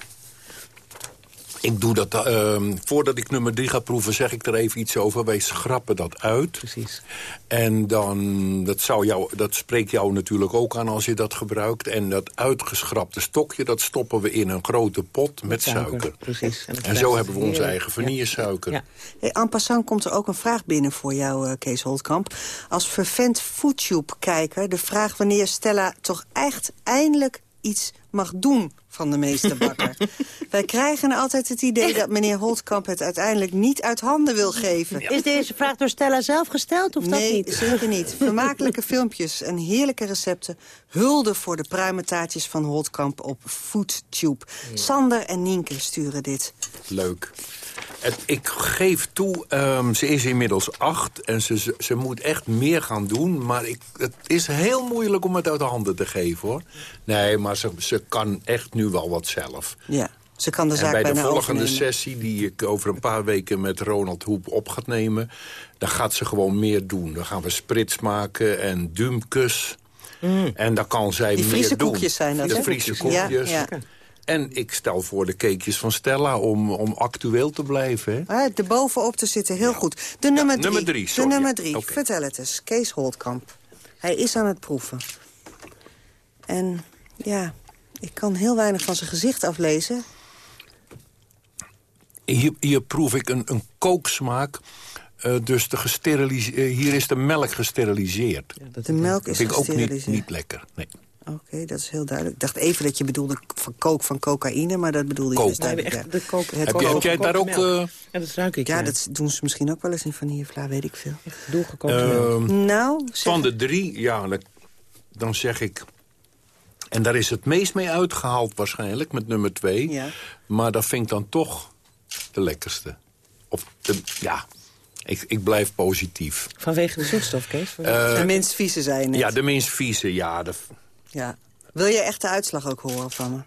[SPEAKER 10] Ja.
[SPEAKER 11] Ik doe dat, ehm, voordat ik nummer drie ga proeven, zeg ik er even iets over. Wij schrappen dat uit.
[SPEAKER 10] Precies.
[SPEAKER 11] En dan, dat, zou jou, dat spreekt jou natuurlijk ook aan als je dat gebruikt. En dat uitgeschrapte stokje, dat stoppen we in een grote pot met, suiker.
[SPEAKER 10] Precies.
[SPEAKER 11] En, zo hebben we onze eigen vanillesuiker.
[SPEAKER 10] Ja.
[SPEAKER 9] Hey, en passant komt er ook een vraag binnen voor jou, eh, Kees Holtkamp. Als vervent FoodTube-kijker de vraag wanneer Stella toch echt eindelijk iets mag doen van de meesterbakker. Wij krijgen altijd het idee dat meneer Holtkamp het uiteindelijk niet uit handen wil geven.
[SPEAKER 12] Is deze vraag door Stella zelf gesteld of dat
[SPEAKER 9] Nee,
[SPEAKER 12] niet?
[SPEAKER 9] zeker niet. Vermakelijke filmpjes en heerlijke recepten. Hulde voor de pruimentaartjes van Holtkamp op FoodTube. Sander en Nienke sturen dit.
[SPEAKER 11] Leuk. Het, ik geef toe, ehm, ze is inmiddels acht en ze, ze, ze moet echt meer gaan doen. Maar ik, het is heel moeilijk om het uit de handen te geven, hoor. Nee, maar ze, ze kan echt nu wel wat zelf.
[SPEAKER 9] Ja, ze kan de
[SPEAKER 11] En
[SPEAKER 9] zaak
[SPEAKER 11] bij de volgende
[SPEAKER 9] overnemen.
[SPEAKER 11] sessie, die ik over een paar weken met Ronald Hoep op gaat nemen... dan gaat ze gewoon meer doen. Dan gaan we sprits maken en dumkus. En dan kan zij
[SPEAKER 9] Mm. Die
[SPEAKER 11] meer
[SPEAKER 9] Friese
[SPEAKER 11] doen.
[SPEAKER 9] koekjes zijn dat,
[SPEAKER 11] De
[SPEAKER 9] hè?
[SPEAKER 11] Friese
[SPEAKER 9] Ja,
[SPEAKER 11] koekjes.
[SPEAKER 9] ja.
[SPEAKER 11] En ik stel voor de cakejes van Stella om, om actueel te blijven. Hè?
[SPEAKER 9] Ah, de bovenop te zitten, heel goed. De nummer drie.
[SPEAKER 11] nummer drie,
[SPEAKER 9] de
[SPEAKER 11] sorry.
[SPEAKER 9] nummer drie, vertel het eens. Kees Holtkamp. Hij is aan het proeven. En ja, ik kan heel weinig van zijn gezicht aflezen.
[SPEAKER 11] Hier, hier proef ik een, een kooksmaak. Eh, dus de gesteriliseerd, hier is de melk gesteriliseerd.
[SPEAKER 9] De melk
[SPEAKER 11] Dat
[SPEAKER 9] is
[SPEAKER 11] vind ik ook niet,
[SPEAKER 9] gesteriliseerd.
[SPEAKER 11] niet lekker. Nee.
[SPEAKER 9] Oké, dat is heel duidelijk. Ik dacht even dat je bedoelde van kook van cocaïne, maar dat bedoelde je dus duidelijk.
[SPEAKER 10] Nee, echt
[SPEAKER 9] ja.
[SPEAKER 10] de kook-
[SPEAKER 9] Het
[SPEAKER 11] Heb, je, heb jij daar ook... eh,
[SPEAKER 10] Ja, dat ruik ik.
[SPEAKER 9] Ja,
[SPEAKER 10] Ja,
[SPEAKER 9] dat doen ze misschien ook wel eens in vanillevla, weet ik veel.
[SPEAKER 10] doorgekookte melk.
[SPEAKER 11] ehm,
[SPEAKER 9] Nou, zeg-
[SPEAKER 11] van de drie, ja, dan, zeg ik... En daar is het meest mee uitgehaald waarschijnlijk, met nummer twee.
[SPEAKER 9] Ja.
[SPEAKER 11] Maar dat vind ik dan toch de lekkerste. Of, de, ja, ik, ik blijf positief.
[SPEAKER 10] Vanwege de zoetstof, Kees?
[SPEAKER 11] Eh,
[SPEAKER 9] de minst vieze net.
[SPEAKER 11] ja, de minst vieze, ja. De,
[SPEAKER 9] Ja. Wil je echt de uitslag ook horen van me?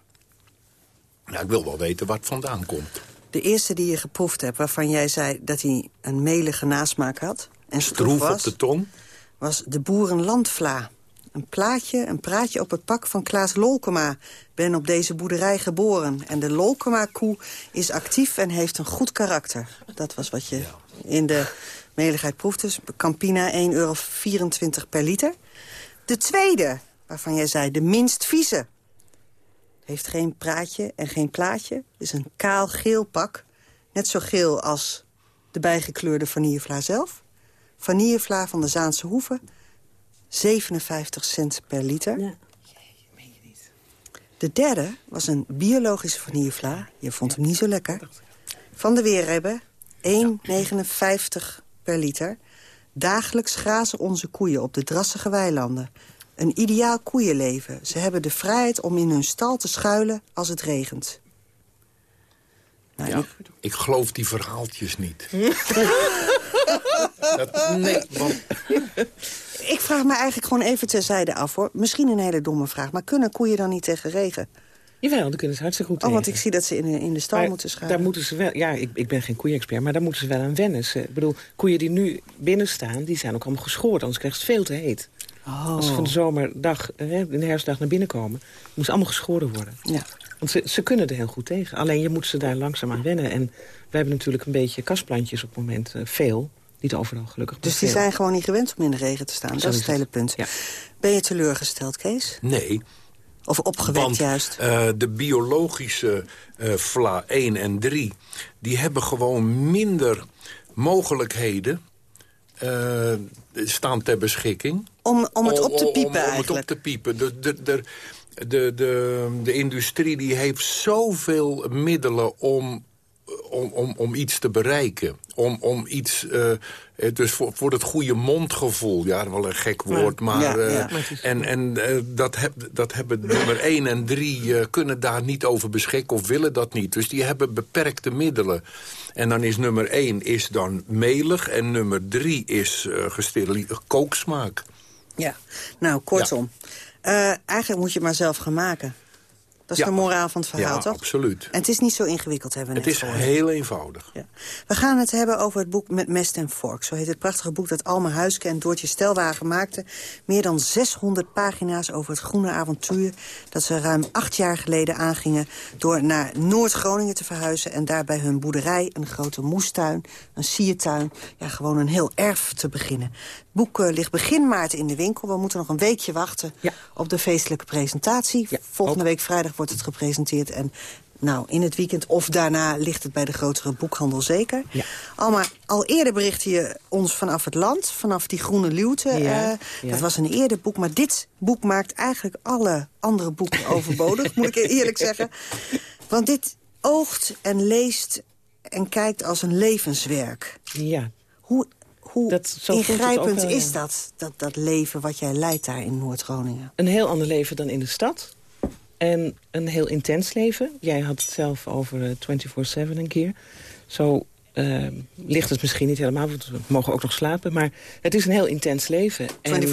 [SPEAKER 11] ja. Ik wil wel weten waar het vandaan komt.
[SPEAKER 9] De eerste die je geproefd hebt, waarvan jij zei dat hij een melige nasmaak had... en stroef
[SPEAKER 11] Stroef op
[SPEAKER 9] was,
[SPEAKER 11] de tong.
[SPEAKER 9] was de boerenlandvla. Een plaatje, een praatje op het pak van Klaas Lolkema. Ben op deze boerderij geboren. En de Lolkema-koe is actief en heeft een goed karakter. Dat was wat je in de meligheid proefde. Dus Campina 1,24 euro per liter. De tweede, waarvan jij zei de minst vieze. Heeft geen praatje en geen plaatje. Is een kaal geel pak. Net zo geel als de bijgekleurde vanillevla zelf. Vanillevla van de Zaanse Hoeve. 57 cent per liter.
[SPEAKER 12] Ja.
[SPEAKER 9] De derde was een biologische vanillevla. Je vond hem niet zo lekker. Van de Weerhebben. 1,59 per liter. Dagelijks grazen onze koeien op de drassige weilanden. Een ideaal koeienleven. Ze hebben de vrijheid om in hun stal te schuilen als het regent. Nou,
[SPEAKER 11] Ja, ik geloof die verhaaltjes niet. dat, nee, want
[SPEAKER 9] Ik vraag me eigenlijk gewoon even terzijde af, hoor. Misschien een hele domme vraag, maar kunnen koeien dan niet tegen regen?
[SPEAKER 10] Jawel, dan kunnen ze hartstikke goed
[SPEAKER 9] Oh, want
[SPEAKER 10] tegen.
[SPEAKER 9] ik zie dat ze in de, in de stal
[SPEAKER 10] Maar
[SPEAKER 9] moeten schuilen.
[SPEAKER 10] Daar moeten ze wel, ja, ik, ik ben geen koeienexpert, maar daar moeten ze wel aan wennen. Ze, ik bedoel, koeien die nu binnen staan, die zijn ook allemaal geschoord. Anders krijgt het veel te heet.
[SPEAKER 9] Oh.
[SPEAKER 10] Als ze van de zomerdag, eh, in de herfstdag naar binnen komen... moet ze allemaal geschoren worden.
[SPEAKER 9] Ja.
[SPEAKER 10] Want ze, ze kunnen er heel goed tegen. Alleen je moet ze daar langzaam aan wennen. En we hebben natuurlijk een beetje kastplantjes op het moment. eh, veel. Niet overal gelukkig,
[SPEAKER 9] Dus die
[SPEAKER 10] veel.
[SPEAKER 9] zijn gewoon niet gewend om in de regen te staan.
[SPEAKER 10] Zo
[SPEAKER 9] dat is het hele punt.
[SPEAKER 10] Ja.
[SPEAKER 9] Ben je teleurgesteld, Kees?
[SPEAKER 11] nee.
[SPEAKER 9] Of opgewekt
[SPEAKER 11] Want
[SPEAKER 9] juist?
[SPEAKER 11] eh, de biologische eh vla 1 en 3... die hebben gewoon minder mogelijkheden... eh, staan ter beschikking.
[SPEAKER 9] Om, om het op te
[SPEAKER 11] om-
[SPEAKER 9] piepen
[SPEAKER 11] om, om het
[SPEAKER 9] eigenlijk.
[SPEAKER 11] op te piepen. De, de, de, de, de, de industrie die heeft zoveel middelen om, om, om, om iets te bereiken. Om, om iets, eh, eh, dus voor, voor het goede mondgevoel. Ja, wel een gek woord, maar...
[SPEAKER 9] ja,
[SPEAKER 11] eh,
[SPEAKER 9] ja.
[SPEAKER 11] En, en dat, heb, dat hebben nummer 1 en 3 eh, kunnen daar niet over beschikken of willen dat niet. Dus die hebben beperkte middelen. En dan is nummer 1 is dan melig en nummer 3 is eh gesteriliseerd kooksmaak.
[SPEAKER 9] Ja. Nou, kortom. Eh, eigenlijk moet je het maar zelf gaan maken. Dat is de moraal van het verhaal,
[SPEAKER 11] ja,
[SPEAKER 9] toch?
[SPEAKER 11] absoluut.
[SPEAKER 9] En het is niet zo ingewikkeld, hebben we
[SPEAKER 11] Het is
[SPEAKER 9] gehoord.
[SPEAKER 11] heel eenvoudig.
[SPEAKER 9] Ja. We gaan het hebben over het boek Met Mest en Vork. Zo heet het prachtige boek dat Alma Huiske en Doortje Stelwagen maakten. Meer dan 600 pagina's over het groene avontuur... dat ze ruim acht jaar geleden aangingen... door naar Noord-Groningen te verhuizen... en daar bij hun boerderij een grote moestuin, een siertuin... ja, gewoon een heel erf te beginnen. Het boek eh, ligt begin maart in de winkel. We moeten nog een weekje wachten op de feestelijke presentatie. Volgende week vrijdag wordt het gepresenteerd... en nou, in het weekend of daarna ligt het bij de grotere boekhandel zeker. Alma, al eerder berichtte je ons vanaf het land, vanaf die groene luwte.
[SPEAKER 10] Ja,
[SPEAKER 9] eh,
[SPEAKER 10] ja.
[SPEAKER 9] Dat was een eerder boek, maar dit boek maakt eigenlijk alle andere boeken overbodig, moet ik eerlijk zeggen. Want dit oogt en leest en kijkt als een levenswerk.
[SPEAKER 10] Ja.
[SPEAKER 9] Hoe, hoe
[SPEAKER 10] Dat-
[SPEAKER 9] ingrijpend
[SPEAKER 10] wel, ja.
[SPEAKER 9] is dat, dat, dat leven wat jij leidt daar in Noord-Groningen?
[SPEAKER 10] Een heel ander leven dan in de stad. En een heel intens leven. Jij had het zelf over eh, 24-7 een keer. Zo eh, ligt het misschien niet helemaal, want we mogen ook nog slapen. Maar het is een heel intens leven. En-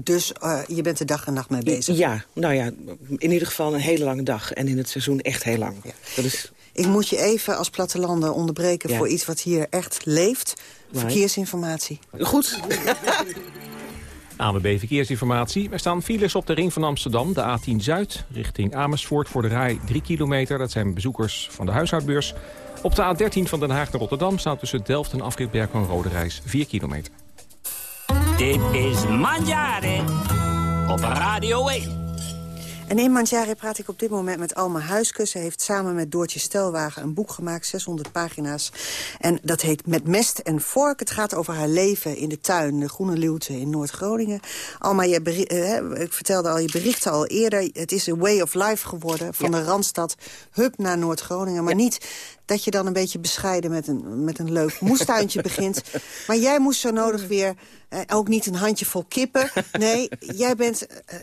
[SPEAKER 9] 24-7, dus eh, je bent er dag en nacht mee bezig.
[SPEAKER 10] Ja, nou ja, in ieder geval een hele lange dag. En in het seizoen echt heel lang. Dat is,
[SPEAKER 9] Ik moet je even als plattelander onderbreken
[SPEAKER 10] Ja.
[SPEAKER 9] voor iets wat hier echt leeft.
[SPEAKER 10] Right.
[SPEAKER 9] Verkeersinformatie.
[SPEAKER 10] Goed.
[SPEAKER 13] ANWB Verkeersinformatie. Er staan files op de ring van Amsterdam, de A10 Zuid, richting Amersfoort voor de rij 3 kilometer. Dat zijn bezoekers van de huishoudbeurs. Op de A13 van Den Haag naar Rotterdam staat tussen Delft en Afritberg een rode reis 4 kilometer.
[SPEAKER 8] Dit is Manjare op Radio 1.
[SPEAKER 9] En in praat ik op dit moment met Alma Huiske. Ze heeft samen met Doortje Stelwagen een boek gemaakt, 600 pagina's. En dat heet Met Mest en Vork. Het gaat over haar leven in de tuin, de Groene Luwte in Noord-Groningen. Alma, je eh, ik vertelde al, je berichtte al eerder... het is een way of life geworden, van de Randstad hup naar Noord-Groningen. Maar niet dat je dan een beetje bescheiden met een, met een leuk moestuintje begint. Maar jij moest zo nodig weer, eh, ook niet een handjevol kippen. Nee, jij bent eh, eh,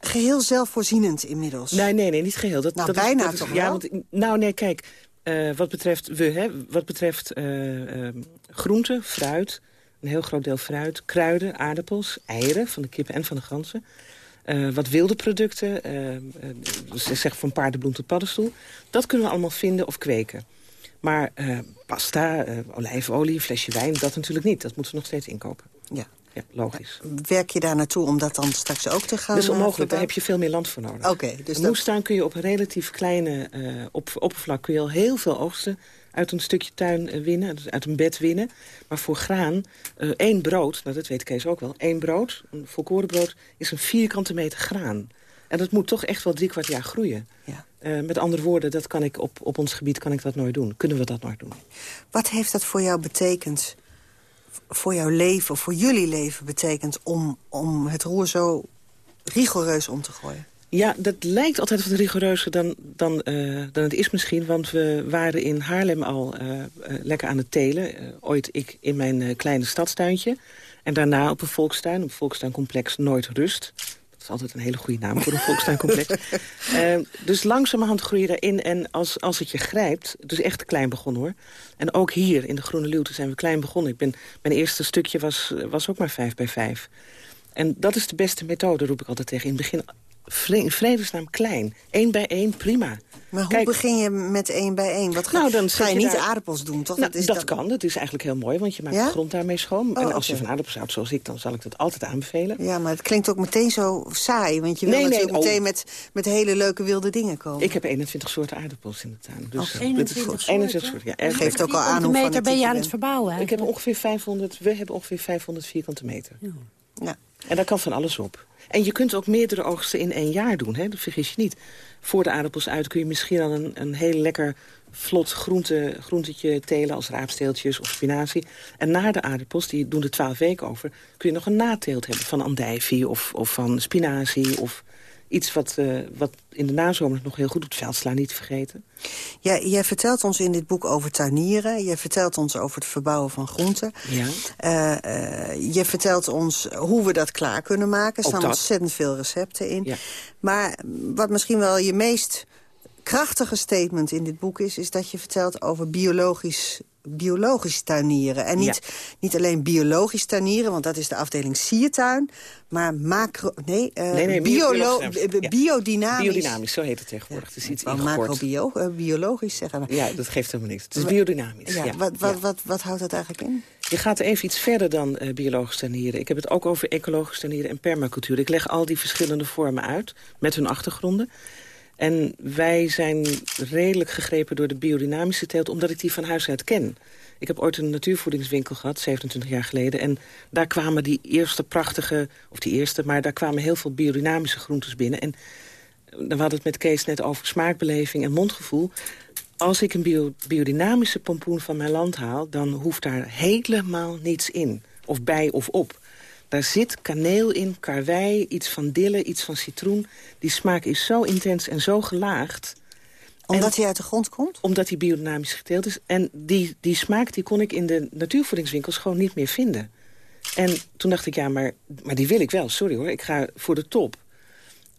[SPEAKER 9] geheel zelfvoorzienend inmiddels.
[SPEAKER 10] Nee, nee, nee, niet geheel. Dat,
[SPEAKER 9] Nou,
[SPEAKER 10] dat
[SPEAKER 9] bijna
[SPEAKER 10] is, dat is-
[SPEAKER 9] toch
[SPEAKER 10] ja,
[SPEAKER 9] wel?
[SPEAKER 10] Want, nou, nee, kijk. eh, wat betreft we, hè, wat betreft eh, ehm, groenten, fruit, een heel groot deel fruit, kruiden, aardappels, eieren van de kippen en van de ganzen. wat wilde producten, eh, dus zeg van paardenbloem tot paddenstoel. Dat kunnen we allemaal vinden of kweken. Maar eh, pasta, eh, olijfolie, flesje wijn, dat natuurlijk niet. Dat moeten we nog steeds inkopen.
[SPEAKER 9] Ja.
[SPEAKER 10] Ja, logisch.
[SPEAKER 9] Werk je daar naartoe om dat dan straks ook te gaan
[SPEAKER 10] Dat is
[SPEAKER 9] eh,
[SPEAKER 10] onmogelijk, daar heb je veel meer land voor nodig.
[SPEAKER 9] Oké, dus
[SPEAKER 10] een
[SPEAKER 9] dat-
[SPEAKER 10] moestuin kun je op een relatief kleine eh, op, oppervlak... kun je al heel veel oogsten uit een stukje tuin eh, winnen, dus uit een bed winnen. Maar voor graan, eh, één brood, nou dat weet Kees ook wel... één brood, een volkorenbrood, is een vierkante meter graan. En dat moet toch echt wel drie kwart jaar groeien. Eh, met andere woorden, dat kan ik op, op ons gebied kan ik dat nooit doen. Kunnen we dat nooit doen.
[SPEAKER 9] Wat heeft dat voor jou betekend, voor jouw leven, voor jullie leven betekend... om, om het roer zo rigoureus om te gooien?
[SPEAKER 10] Ja, dat lijkt altijd wat rigoureuzer dan, dan, eh, dan het is misschien. Want we waren in Haarlem al eh, lekker aan het telen. Ooit ik in mijn kleine stadstuintje. En daarna op een volkstuin, op volkstuincomplex Nooit Rust. Is altijd een hele goede naam voor een volkstuincomplex. Eh, dus langzamerhand groei je daarin. En als, als het je grijpt, is echt klein begonnen hoor. En ook hier in de Groene Luwte zijn we klein begonnen. Ik ben, mijn eerste stukje was, was ook maar vijf bij vijf. En dat is de beste methode, roep ik altijd tegen. In het begin vredesnaam klein. Eén bij één, prima.
[SPEAKER 9] Maar hoe
[SPEAKER 10] Kijk,
[SPEAKER 9] begin je met één bij één? Wat ga,
[SPEAKER 10] nou, dan
[SPEAKER 9] ga je
[SPEAKER 10] je
[SPEAKER 9] niet
[SPEAKER 10] daar-
[SPEAKER 9] aardappels doen, toch?
[SPEAKER 10] Nou,
[SPEAKER 9] is
[SPEAKER 10] dat kan, dat is eigenlijk heel mooi, want je maakt
[SPEAKER 9] Ja?
[SPEAKER 10] de grond daarmee schoon.
[SPEAKER 9] Oh,
[SPEAKER 10] en als je van aardappels houdt zoals ik, dan zal ik dat altijd aanbevelen.
[SPEAKER 9] Ja, maar het klinkt ook meteen zo saai. Want je wil
[SPEAKER 10] Nee,
[SPEAKER 9] natuurlijk
[SPEAKER 10] oh.
[SPEAKER 9] meteen met, met hele leuke wilde dingen komen.
[SPEAKER 10] Ik heb 21 soorten aardappels in de tuin. Dus,
[SPEAKER 9] Oké.
[SPEAKER 10] eh, dit is
[SPEAKER 9] 21
[SPEAKER 10] goed.
[SPEAKER 9] soorten?
[SPEAKER 10] 21 soorten, ja. erg
[SPEAKER 9] Geeft
[SPEAKER 10] lekker.
[SPEAKER 9] ook al aan hoe
[SPEAKER 12] meter
[SPEAKER 9] fanatiek
[SPEAKER 12] ben je aan het verbouwen?
[SPEAKER 10] Ik heb ongeveer 500, we hebben ongeveer 500 vierkante meter.
[SPEAKER 9] Ja.
[SPEAKER 10] En daar kan van alles op. En je kunt ook meerdere oogsten in één jaar doen, hè? dat vergis je niet. Voor de aardappels uit kun je misschien al een, een heel lekker vlot groente, groentetje telen... als raapsteeltjes of spinazie. En na de aardappels, die doen er twaalf weken over... kun je nog een nateelt hebben van andijvie of, of van spinazie... of iets wat, eh, wat in de nazomer nog heel goed doet. Veldsla niet te vergeten.
[SPEAKER 9] Ja, jij vertelt ons in dit boek over tuinieren. Je vertelt ons over het verbouwen van groenten.
[SPEAKER 10] Ja.
[SPEAKER 9] Eh, eh, je vertelt ons hoe we dat klaar kunnen maken. Er staan ontzettend veel recepten in.
[SPEAKER 10] Ja.
[SPEAKER 9] Maar wat misschien wel je meest krachtige statement in dit boek is... is dat je vertelt over biologisch biologisch tuinieren. En niet, niet alleen biologisch tuinieren, want dat is de afdeling siertuin. Maar macro... Nee, uh,
[SPEAKER 10] nee, nee
[SPEAKER 9] biolo
[SPEAKER 10] ja.
[SPEAKER 9] biodynamisch.
[SPEAKER 10] Biodynamisch, zo heet het tegenwoordig. Het is iets
[SPEAKER 9] macrobio, uh, biologisch zeggen we.
[SPEAKER 10] Ja, dat geeft helemaal niks. Het is biodynamisch.
[SPEAKER 9] Ja, Wat, wat, wat, wat houdt dat eigenlijk in?
[SPEAKER 10] Je gaat even iets verder dan uh, biologisch tuinieren. Ik heb het ook over ecologisch tuinieren en permacultuur. Ik leg al die verschillende vormen uit, met hun achtergronden. En wij zijn redelijk gegrepen door de biodynamische teelt... omdat ik die van huis uit ken. Ik heb ooit een natuurvoedingswinkel gehad, 27 jaar geleden. En daar kwamen die eerste prachtige, of die eerste... maar daar kwamen heel veel biodynamische groentes binnen. En dan hadden het met Kees net over smaakbeleving en mondgevoel. Als ik een bio, biodynamische pompoen van mijn land haal... dan hoeft daar helemaal niets in. Of bij of op. Daar zit kaneel in, karwei, iets van dille, iets van citroen. Die smaak is zo intens en zo gelaagd.
[SPEAKER 9] Omdat hij uit de grond komt?
[SPEAKER 10] Omdat hij biodynamisch geteeld is. En die, die smaak die kon ik in de natuurvoedingswinkels gewoon niet meer vinden. En toen dacht ik, ja, maar, maar die wil ik wel. Sorry hoor, ik ga voor de top.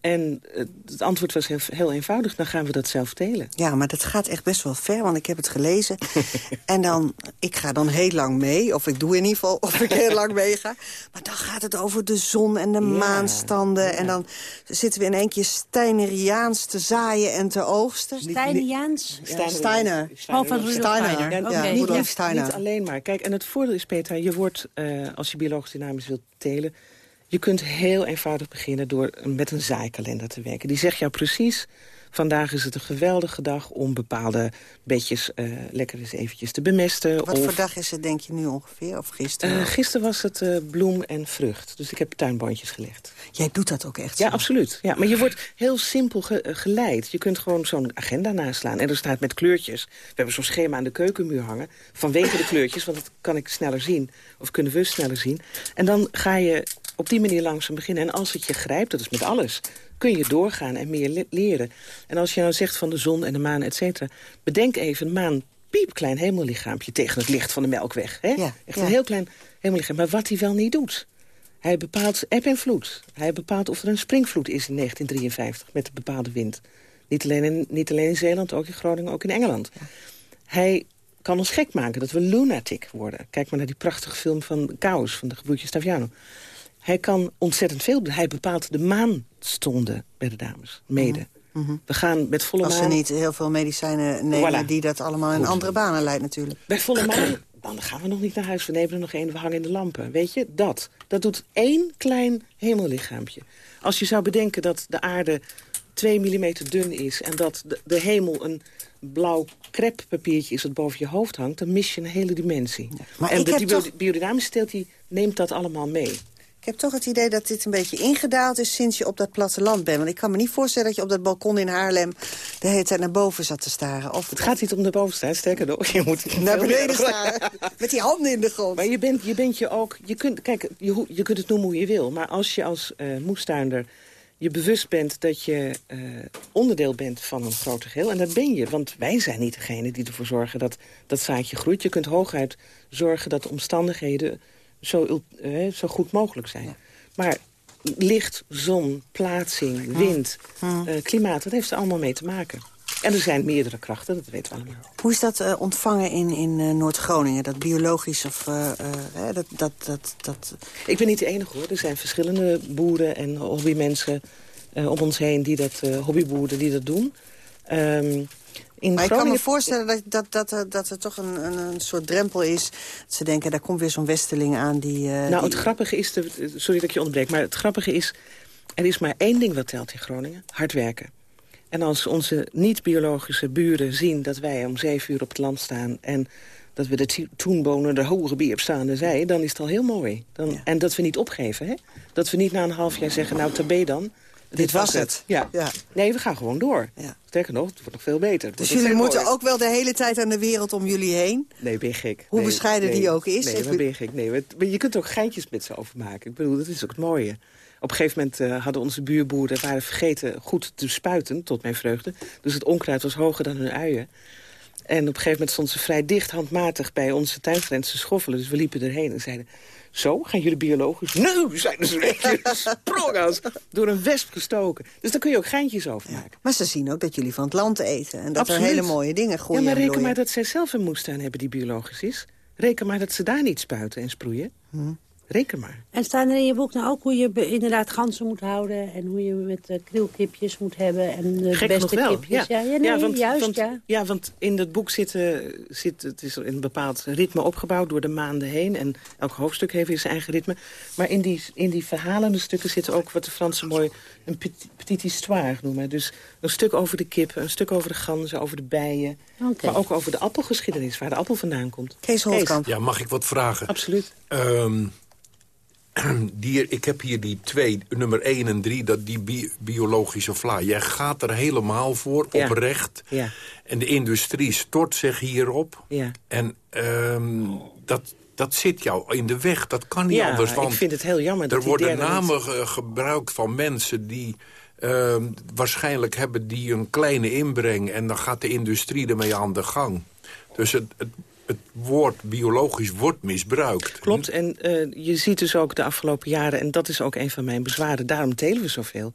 [SPEAKER 10] En het antwoord was heel, heel, eenvoudig, dan gaan we dat zelf delen.
[SPEAKER 9] Ja, maar dat gaat echt best wel ver, want ik heb het gelezen. en dan, ik ga dan heel lang mee, of ik doe in ieder geval of ik heel lang meega. Maar dan gaat het over de zon en de maanstanden. En dan zitten we in één keer Steineriaans te zaaien en te oogsten.
[SPEAKER 12] Steineriaans?
[SPEAKER 9] Ja, Steiner.
[SPEAKER 12] Oh, van Rudolf Steiner.
[SPEAKER 9] Ja, okay. niet,
[SPEAKER 10] niet, alleen maar. Kijk, en het voordeel is, Peter, je wordt, uh, als je biologisch dynamisch wilt telen je kunt heel eenvoudig beginnen door met een zaaikalender te werken. Die zegt jou precies, vandaag is het een geweldige dag... om bepaalde bedjes uh, lekker eens eventjes te bemesten.
[SPEAKER 9] Wat voor dag is het, denk je, nu ongeveer? Of gisteren?
[SPEAKER 10] Uh, gisteren was het uh, bloem en vrucht. Dus ik heb tuinbandjes gelegd.
[SPEAKER 9] Jij doet dat ook echt
[SPEAKER 10] Ja, absoluut. Ja, maar je wordt heel simpel ge geleid. Je kunt gewoon zo'n agenda naslaan. En er staat met kleurtjes. We hebben zo'n schema aan de keukenmuur hangen. Vanwege de kleurtjes, want dat kan ik sneller zien. Of kunnen we sneller zien. En dan ga je op die manier langzaam beginnen. En als het je grijpt, dat is met alles, kun je doorgaan en meer leren. En als je nou zegt van de zon en de maan, et cetera... bedenk even, maan, piepklein hemellichaampje tegen het licht van de melkweg. Hè?
[SPEAKER 9] Ja,
[SPEAKER 10] Echt een heel klein hemellichaam. Maar wat hij wel niet doet... Hij bepaalt eb en vloed. Hij bepaalt of er een springvloed is in 1953 met een bepaalde wind. Niet alleen in, niet alleen in Zeeland, ook in Groningen, ook in Engeland. Hij kan ons gek maken dat we lunatic worden. Kijk maar naar die prachtige film van Chaos, van de gebroedjes Taviano. Hij kan ontzettend veel. Hij bepaalt de maanstonden bij de dames, mede.
[SPEAKER 9] Mhm.
[SPEAKER 10] We gaan met volle
[SPEAKER 9] Als
[SPEAKER 10] maan...
[SPEAKER 9] ze niet heel veel medicijnen nemen die dat allemaal in andere banen leidt natuurlijk.
[SPEAKER 10] Bij volle maan, dan gaan we nog niet naar huis. We nemen er nog één, we hangen in de lampen. Weet je, dat. Dat doet één klein hemellichaampje. Als je zou bedenken dat de aarde 2 mm dun is... en dat de, de hemel een blauw kreppapiertje is dat boven je hoofd hangt... dan mis je een hele dimensie.
[SPEAKER 9] maar
[SPEAKER 10] en
[SPEAKER 9] ik
[SPEAKER 10] de,
[SPEAKER 9] heb
[SPEAKER 10] die
[SPEAKER 9] toch-
[SPEAKER 10] biodynamische teelt die neemt dat allemaal mee.
[SPEAKER 9] Ik heb toch het idee dat dit een beetje ingedaald is sinds je op dat platteland bent. Want ik kan me niet voorstellen dat je op dat balkon in Haarlem de hele tijd naar boven zat te staren. Of
[SPEAKER 10] Het gaat niet om naar boven staan, sterker nog. Je moet
[SPEAKER 9] naar beneden staren. Met die handen in de grond.
[SPEAKER 10] Maar je bent je, bent je ook... Je kunt, kijk, je, je kunt het noemen hoe je wil. Maar als je als eh moestuinder je bewust bent dat je eh, onderdeel bent van een groter geheel... en dat ben je, want wij zijn niet degene die ervoor zorgen dat dat zaadje groeit. Je kunt hooguit zorgen dat de omstandigheden zo, zo goed mogelijk zijn. Maar licht, zon, plaatsing, wind, eh, klimaat... dat heeft er allemaal mee te maken. En er zijn meerdere krachten, dat weten we allemaal.
[SPEAKER 9] Hoe is dat eh, ontvangen in, in eh, Noord-Groningen? Dat biologisch of... dat, dat, dat, dat...
[SPEAKER 10] Ik ben niet de enige hoor. Er zijn verschillende boeren en hobbymensen om ons heen... die dat, hobbyboeren die dat doen. Eme in
[SPEAKER 9] Maar ik kan me voorstellen dat, dat, dat, er- dat er toch een, een, een soort drempel is. Dat ze denken, daar komt weer zo'n westeling aan die... eh,
[SPEAKER 10] Nou,
[SPEAKER 9] die-
[SPEAKER 10] het grappige is... De, sorry dat ik je onderbreek, maar het grappige is... er is maar één ding wat telt in Groningen. Hard werken. En als onze niet-biologische buren zien dat wij om zeven uur op het land staan... en dat we de toenbonen de hoge bier staande zij... dan is het al heel mooi. Dan, En dat we niet opgeven, hè? Dat we niet na een half jaar zeggen, nou, tabé dan... Dit,
[SPEAKER 9] was het.
[SPEAKER 10] Ja.
[SPEAKER 9] Ja.
[SPEAKER 10] Nee, we gaan gewoon door. Sterker nog, het wordt nog veel beter.
[SPEAKER 9] Dus jullie moeten ook wel de hele tijd aan de wereld om jullie heen?
[SPEAKER 10] Nee, ben gek.
[SPEAKER 9] Hoe
[SPEAKER 10] Nee,
[SPEAKER 9] bescheiden
[SPEAKER 10] nee,
[SPEAKER 9] die ook is.
[SPEAKER 10] Nee, maar ben je gek. Nee, maar je kunt er ook geintjes met ze over maken. Ik bedoel, dat is ook het mooie. Op een gegeven moment eh, hadden onze buurboeren... waren vergeten goed te spuiten, tot mijn vreugde. Dus het onkruid was hoger dan hun uien. En op een gegeven moment stond ze vrij dicht handmatig bij onze tuingrens te schoffelen. Dus we liepen erheen en zeiden... Zo, gaan jullie biologisch? Nee, zeiden ze weg. Sprong als door een wesp gestoken. Dus daar kun je ook geintjes over maken.
[SPEAKER 9] Maar ze zien ook dat jullie van het land eten. En dat
[SPEAKER 10] Absoluut.
[SPEAKER 9] er hele mooie dingen groeien
[SPEAKER 10] Ja, maar
[SPEAKER 9] en
[SPEAKER 10] reken maar dat zij zelf een moestuin hebben die biologisch is. Reken maar dat ze daar niet spuiten en sproeien.
[SPEAKER 9] Hm.
[SPEAKER 10] Reken maar.
[SPEAKER 12] En staan er in je boek nou ook hoe je inderdaad ganzen moet houden... en hoe je met eh, krielkipjes moet hebben en de
[SPEAKER 10] Gek
[SPEAKER 12] beste
[SPEAKER 10] wel.
[SPEAKER 12] kipjes?
[SPEAKER 10] Ja,
[SPEAKER 12] ja, nee,
[SPEAKER 10] want,
[SPEAKER 12] juist,
[SPEAKER 10] want,
[SPEAKER 12] ja.
[SPEAKER 10] ja, want in het boek zit, eh, zit het is in een bepaald ritme opgebouwd door de maanden heen. En elk hoofdstuk heeft weer zijn eigen ritme. Maar in die, in die verhalende stukken zitten ook wat de Fransen mooi een petit, petit histoire noemen. Dus een stuk over de kippen, een stuk over de ganzen, over de bijen. Maar ook over de appelgeschiedenis, waar de appel vandaan komt.
[SPEAKER 9] Kees Holtkamp.
[SPEAKER 11] Ja, mag ik wat vragen?
[SPEAKER 10] Absoluut.
[SPEAKER 11] Ehm, die, ik heb hier die twee, nummer 1 en 3, dat die bi- biologische vla. Jij gaat er helemaal voor,
[SPEAKER 10] Ja.
[SPEAKER 11] oprecht.
[SPEAKER 10] Ja,
[SPEAKER 11] En de industrie stort zich hierop.
[SPEAKER 10] ja.
[SPEAKER 11] En ehm, dat, dat zit jou in de weg. Dat kan niet anders. Want
[SPEAKER 10] ik vind het heel jammer dat
[SPEAKER 11] er worden namen
[SPEAKER 10] niet-
[SPEAKER 11] gebruikt van mensen die... ehm, waarschijnlijk hebben die een kleine inbreng... en dan gaat de industrie ermee aan de gang. Dus het, het, het woord biologisch wordt misbruikt.
[SPEAKER 10] Klopt, en eh, je ziet dus ook de afgelopen jaren... en dat is ook een van mijn bezwaren, daarom delen we zoveel...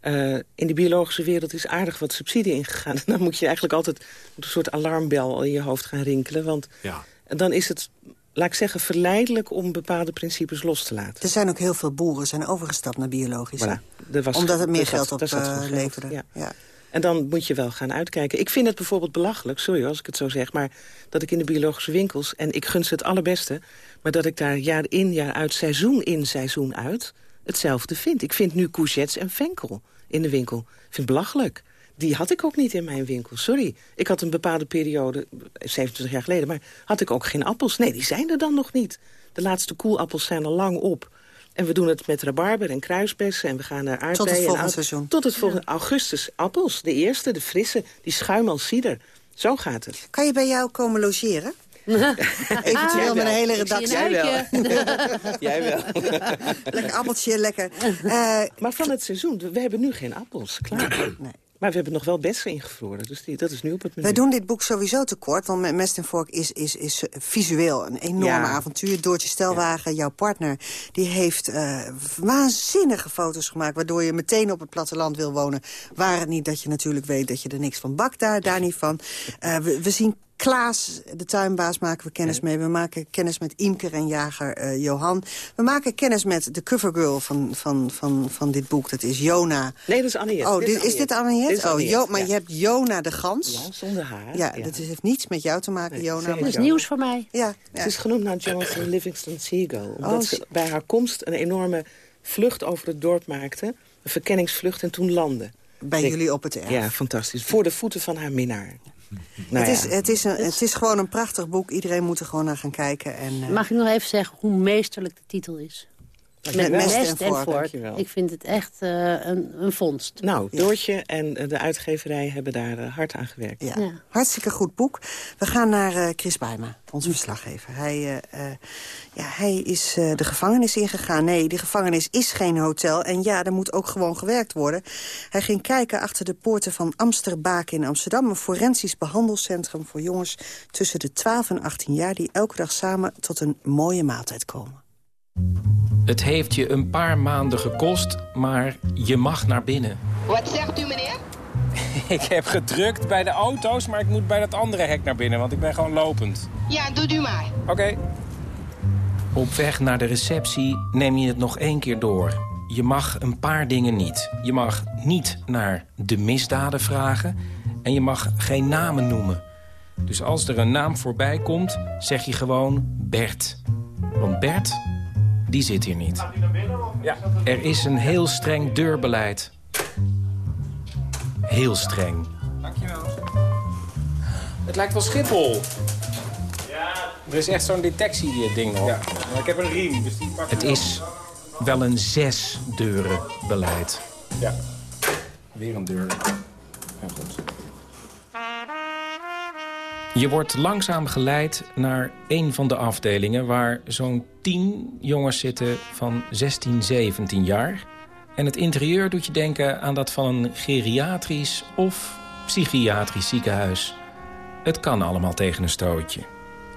[SPEAKER 10] Eh, in de biologische wereld is aardig wat subsidie ingegaan. En dan moet je eigenlijk altijd een soort alarmbel in je hoofd gaan rinkelen. Want
[SPEAKER 11] Ja.
[SPEAKER 10] dan is het, laat ik zeggen, verleidelijk om bepaalde principes los te laten.
[SPEAKER 9] Er zijn ook heel veel boeren zijn overgestapt naar biologisch.
[SPEAKER 10] Voilà. Er was-
[SPEAKER 9] Omdat het meer
[SPEAKER 10] er zat-
[SPEAKER 9] geld op leverde.
[SPEAKER 10] Ja.
[SPEAKER 9] Ja.
[SPEAKER 10] En dan moet je wel gaan uitkijken. Ik vind het bijvoorbeeld belachelijk, sorry als ik het zo zeg... maar dat ik in de biologische winkels, en ik gun ze het allerbeste... maar dat ik daar jaar in, jaar uit, seizoen in, seizoen uit... hetzelfde vind. Ik vind nu courgettes en venkel in de winkel. Ik vind het belachelijk. Die had ik ook niet in mijn winkel, sorry. Ik had een bepaalde periode, 27 jaar geleden... maar had ik ook geen appels. Nee, die zijn er dan nog niet. De laatste koelappels zijn al lang op... En we doen het met rabarber en kruisbessen en we gaan naar aardbeien. en
[SPEAKER 9] volgende
[SPEAKER 10] oud-
[SPEAKER 9] seizoen.
[SPEAKER 10] Tot het volgende augustus. Appels, de eerste, de frisse, die schuimen als cider. Zo gaat het.
[SPEAKER 9] Kan je bij jou komen logeren? Eventueel met een hele redactie.
[SPEAKER 10] Jij wel. Jij wel.
[SPEAKER 9] Lekker appeltje, lekker. Eh,
[SPEAKER 10] Maar van het seizoen, we hebben nu geen appels, klaar. Maar we hebben nog wel bessen ingevroren, dus die, dat is nu op het menu.
[SPEAKER 9] Wij doen dit boek sowieso tekort, want Mest en Vork is, is, is visueel een enorme
[SPEAKER 10] Ja.
[SPEAKER 9] avontuur. Doortje Stelwagen, jouw partner, die heeft eh, waanzinnige foto's gemaakt... waardoor je meteen op het platteland wil wonen. Waar het niet dat je natuurlijk weet dat je er niks van bakt daar, daar niet van. Eh, we, we zien Klaas, de tuinbaas, maken we kennis mee. We maken kennis met imker en jager eh, Johan. We maken kennis met de covergirl van, van, van, van dit boek. Dat is Jona.
[SPEAKER 10] Nee, dat is Anniet.
[SPEAKER 9] Oh, dit, is dit Anniet?
[SPEAKER 10] Is
[SPEAKER 9] Oh, Jo, maar
[SPEAKER 10] ja.
[SPEAKER 9] je hebt Jona de Gans.
[SPEAKER 10] Ja, zonder haar.
[SPEAKER 9] Ja, dat is- heeft niets met jou te maken, Jona.
[SPEAKER 12] Dat is nieuws voor mij.
[SPEAKER 9] Ja, ja.
[SPEAKER 10] Het is genoemd naar Jonathan Livingston Seagull. Omdat
[SPEAKER 9] Oh,
[SPEAKER 10] ze bij haar komst een enorme vlucht over het dorp maakte. Een verkenningsvlucht en toen landde.
[SPEAKER 9] Bij jullie op het erf.
[SPEAKER 10] Ja, fantastisch. Voor de voeten van haar minnaar. Nou
[SPEAKER 9] het, is, het, is een, het is gewoon een prachtig boek. Iedereen moet er gewoon naar gaan kijken. En, eh,
[SPEAKER 12] Mag ik nog even zeggen hoe meesterlijk de titel is? Met
[SPEAKER 9] Mest en
[SPEAKER 12] mest en
[SPEAKER 10] dankjewel.
[SPEAKER 12] Ik vind het echt eh, een, een vondst.
[SPEAKER 10] Nou, Doortje en eh, de uitgeverij hebben daar eh, hard aan gewerkt.
[SPEAKER 9] ja.
[SPEAKER 12] Ja.
[SPEAKER 9] Hartstikke goed boek. We gaan naar eh, Chris Bijma, onze verslaggever. Hij, eh, eh, ja, hij is eh, de gevangenis ingegaan. Nee, die gevangenis is geen hotel. En ja, er moet ook gewoon gewerkt worden. Hij ging kijken achter de poorten van Amsterbaak in Amsterdam. Een forensisch behandelcentrum voor jongens tussen de 12 en 18 jaar... die elke dag samen tot een mooie maaltijd komen.
[SPEAKER 14] Het heeft je een paar maanden gekost, maar je mag naar binnen.
[SPEAKER 15] Wat zegt u, meneer?
[SPEAKER 16] Ik heb gedrukt bij de auto's, maar ik moet bij dat andere hek naar binnen, want ik ben gewoon lopend.
[SPEAKER 15] Ja, doet u maar.
[SPEAKER 16] Oké.
[SPEAKER 14] Op weg naar de receptie neem je het nog één keer door. Je mag een paar dingen niet. Je mag niet naar de misdaden vragen en je mag geen namen noemen. Dus als er een naam voorbij komt, zeg je gewoon Bert. Want Bert, die zit hier niet.
[SPEAKER 16] Ja.
[SPEAKER 14] Er is een heel streng deurbeleid. Heel streng.
[SPEAKER 16] Dankjewel. Het lijkt wel Schiphol. Ja. Er is echt zo'n detectieding nog. Ja. Maar ik heb een riem, dus die pak
[SPEAKER 14] Het is wel een zes deuren beleid.
[SPEAKER 16] Ja. Weer een deur. Ja, goed.
[SPEAKER 14] Je wordt langzaam geleid naar een van de afdelingen... waar zo'n 10 jongens zitten van 16, 17 jaar. En het interieur doet je denken aan dat van een geriatrisch of psychiatrisch ziekenhuis. het kan allemaal tegen een stootje.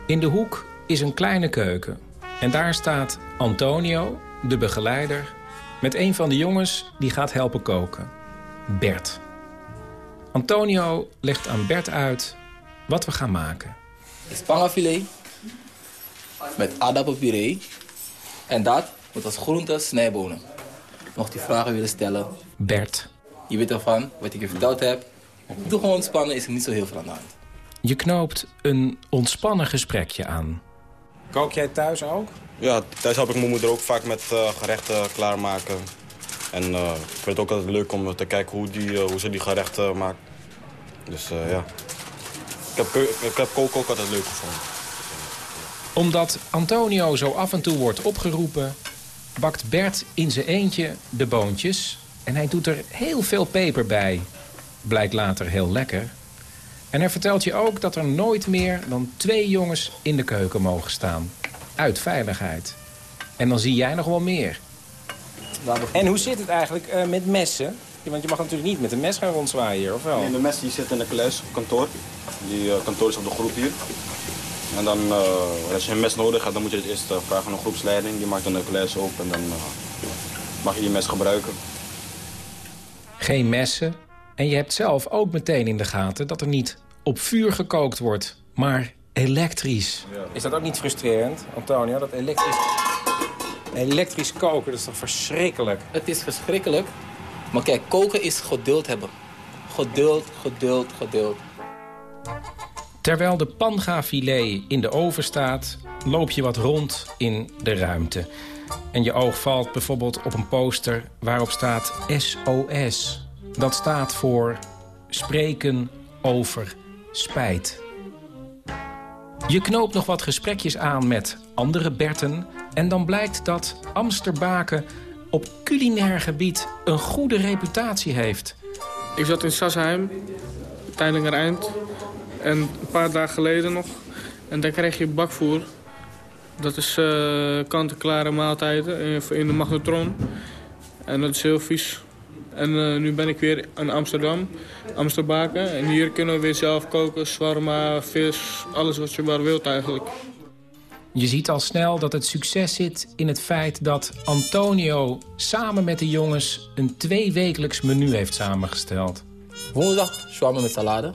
[SPEAKER 14] In de hoek is een kleine keuken. En daar staat Antonio, de begeleider... met een van de jongens die gaat helpen koken. Bert. Antonio legt aan Bert uit wat we gaan maken.
[SPEAKER 17] Spangenfilet met aardappelpuree. En dat moet als groente snijbonen. Mocht je vragen willen stellen.
[SPEAKER 14] Bert.
[SPEAKER 17] Je weet ervan, wat ik je verteld heb. Doe gewoon ontspannen, is er niet zo heel veel aan de hand.
[SPEAKER 14] Je knoopt een ontspannen gesprekje aan.
[SPEAKER 13] Kook jij thuis ook?
[SPEAKER 18] Ja, thuis help ik mijn moeder ook vaak met uh, gerechten klaarmaken. En uh, ik vind het ook altijd leuk om te kijken hoe, die, uh, hoe ze die gerechten maakt. Dus ja, ik heb, ik heb koken ook altijd leuk gevonden.
[SPEAKER 14] Omdat Antonio zo af en toe wordt opgeroepen... bakt Bert in zijn eentje de boontjes. En hij doet er heel veel peper bij. Blijkt later heel lekker. En hij vertelt je ook dat er nooit meer dan twee jongens in de keuken mogen staan. Uit veiligheid. En dan zie jij nog wel meer.
[SPEAKER 13] En hoe zit het eigenlijk uh, met messen? Want je mag natuurlijk niet met een mes gaan rondzwaaien hier, of wel?
[SPEAKER 18] Nee, de mes die zit in de kluis op kantoor. Die uh, kantoor is op de groep hier. En dan, uh, als je een mes nodig hebt, dan moet je het eerst vragen aan een groepsleiding. Die maakt dan de kluis open en dan mag je die mes gebruiken.
[SPEAKER 14] Geen messen. En je hebt zelf ook meteen in de gaten dat er niet op vuur gekookt wordt, maar elektrisch.
[SPEAKER 13] Is dat ook niet frustrerend, Antonio, dat elektrisch... Elektrisch koken, dat is toch verschrikkelijk?
[SPEAKER 17] Het is verschrikkelijk. Maar kijk, koken is geduld hebben. Geduld, geduld, geduld.
[SPEAKER 14] Terwijl de pangafilet in de oven staat, loop je wat rond in de ruimte. En je oog valt bijvoorbeeld op een poster waarop staat SOS. Dat staat voor spreken over spijt. Je knoopt nog wat gesprekjes aan met andere Berten... en dan blijkt dat Amsterbaken op culinair gebied een goede reputatie heeft.
[SPEAKER 19] Ik zat in Sassheim, tijdelijk eind. En een paar dagen geleden nog. En daar kreeg je bakvoer. Dat is uh, kant-en-klare maaltijden in de magnetron. En dat is heel vies. En uh, nu ben ik weer in Amsterdam, Amsterbaken. En hier kunnen we weer zelf koken, zwarma, vis, alles wat je maar wilt eigenlijk.
[SPEAKER 14] Je ziet al snel dat het succes zit in het feit dat Antonio samen met de jongens een tweewekelijks menu heeft samengesteld.
[SPEAKER 17] Woensdag shawarma met salade,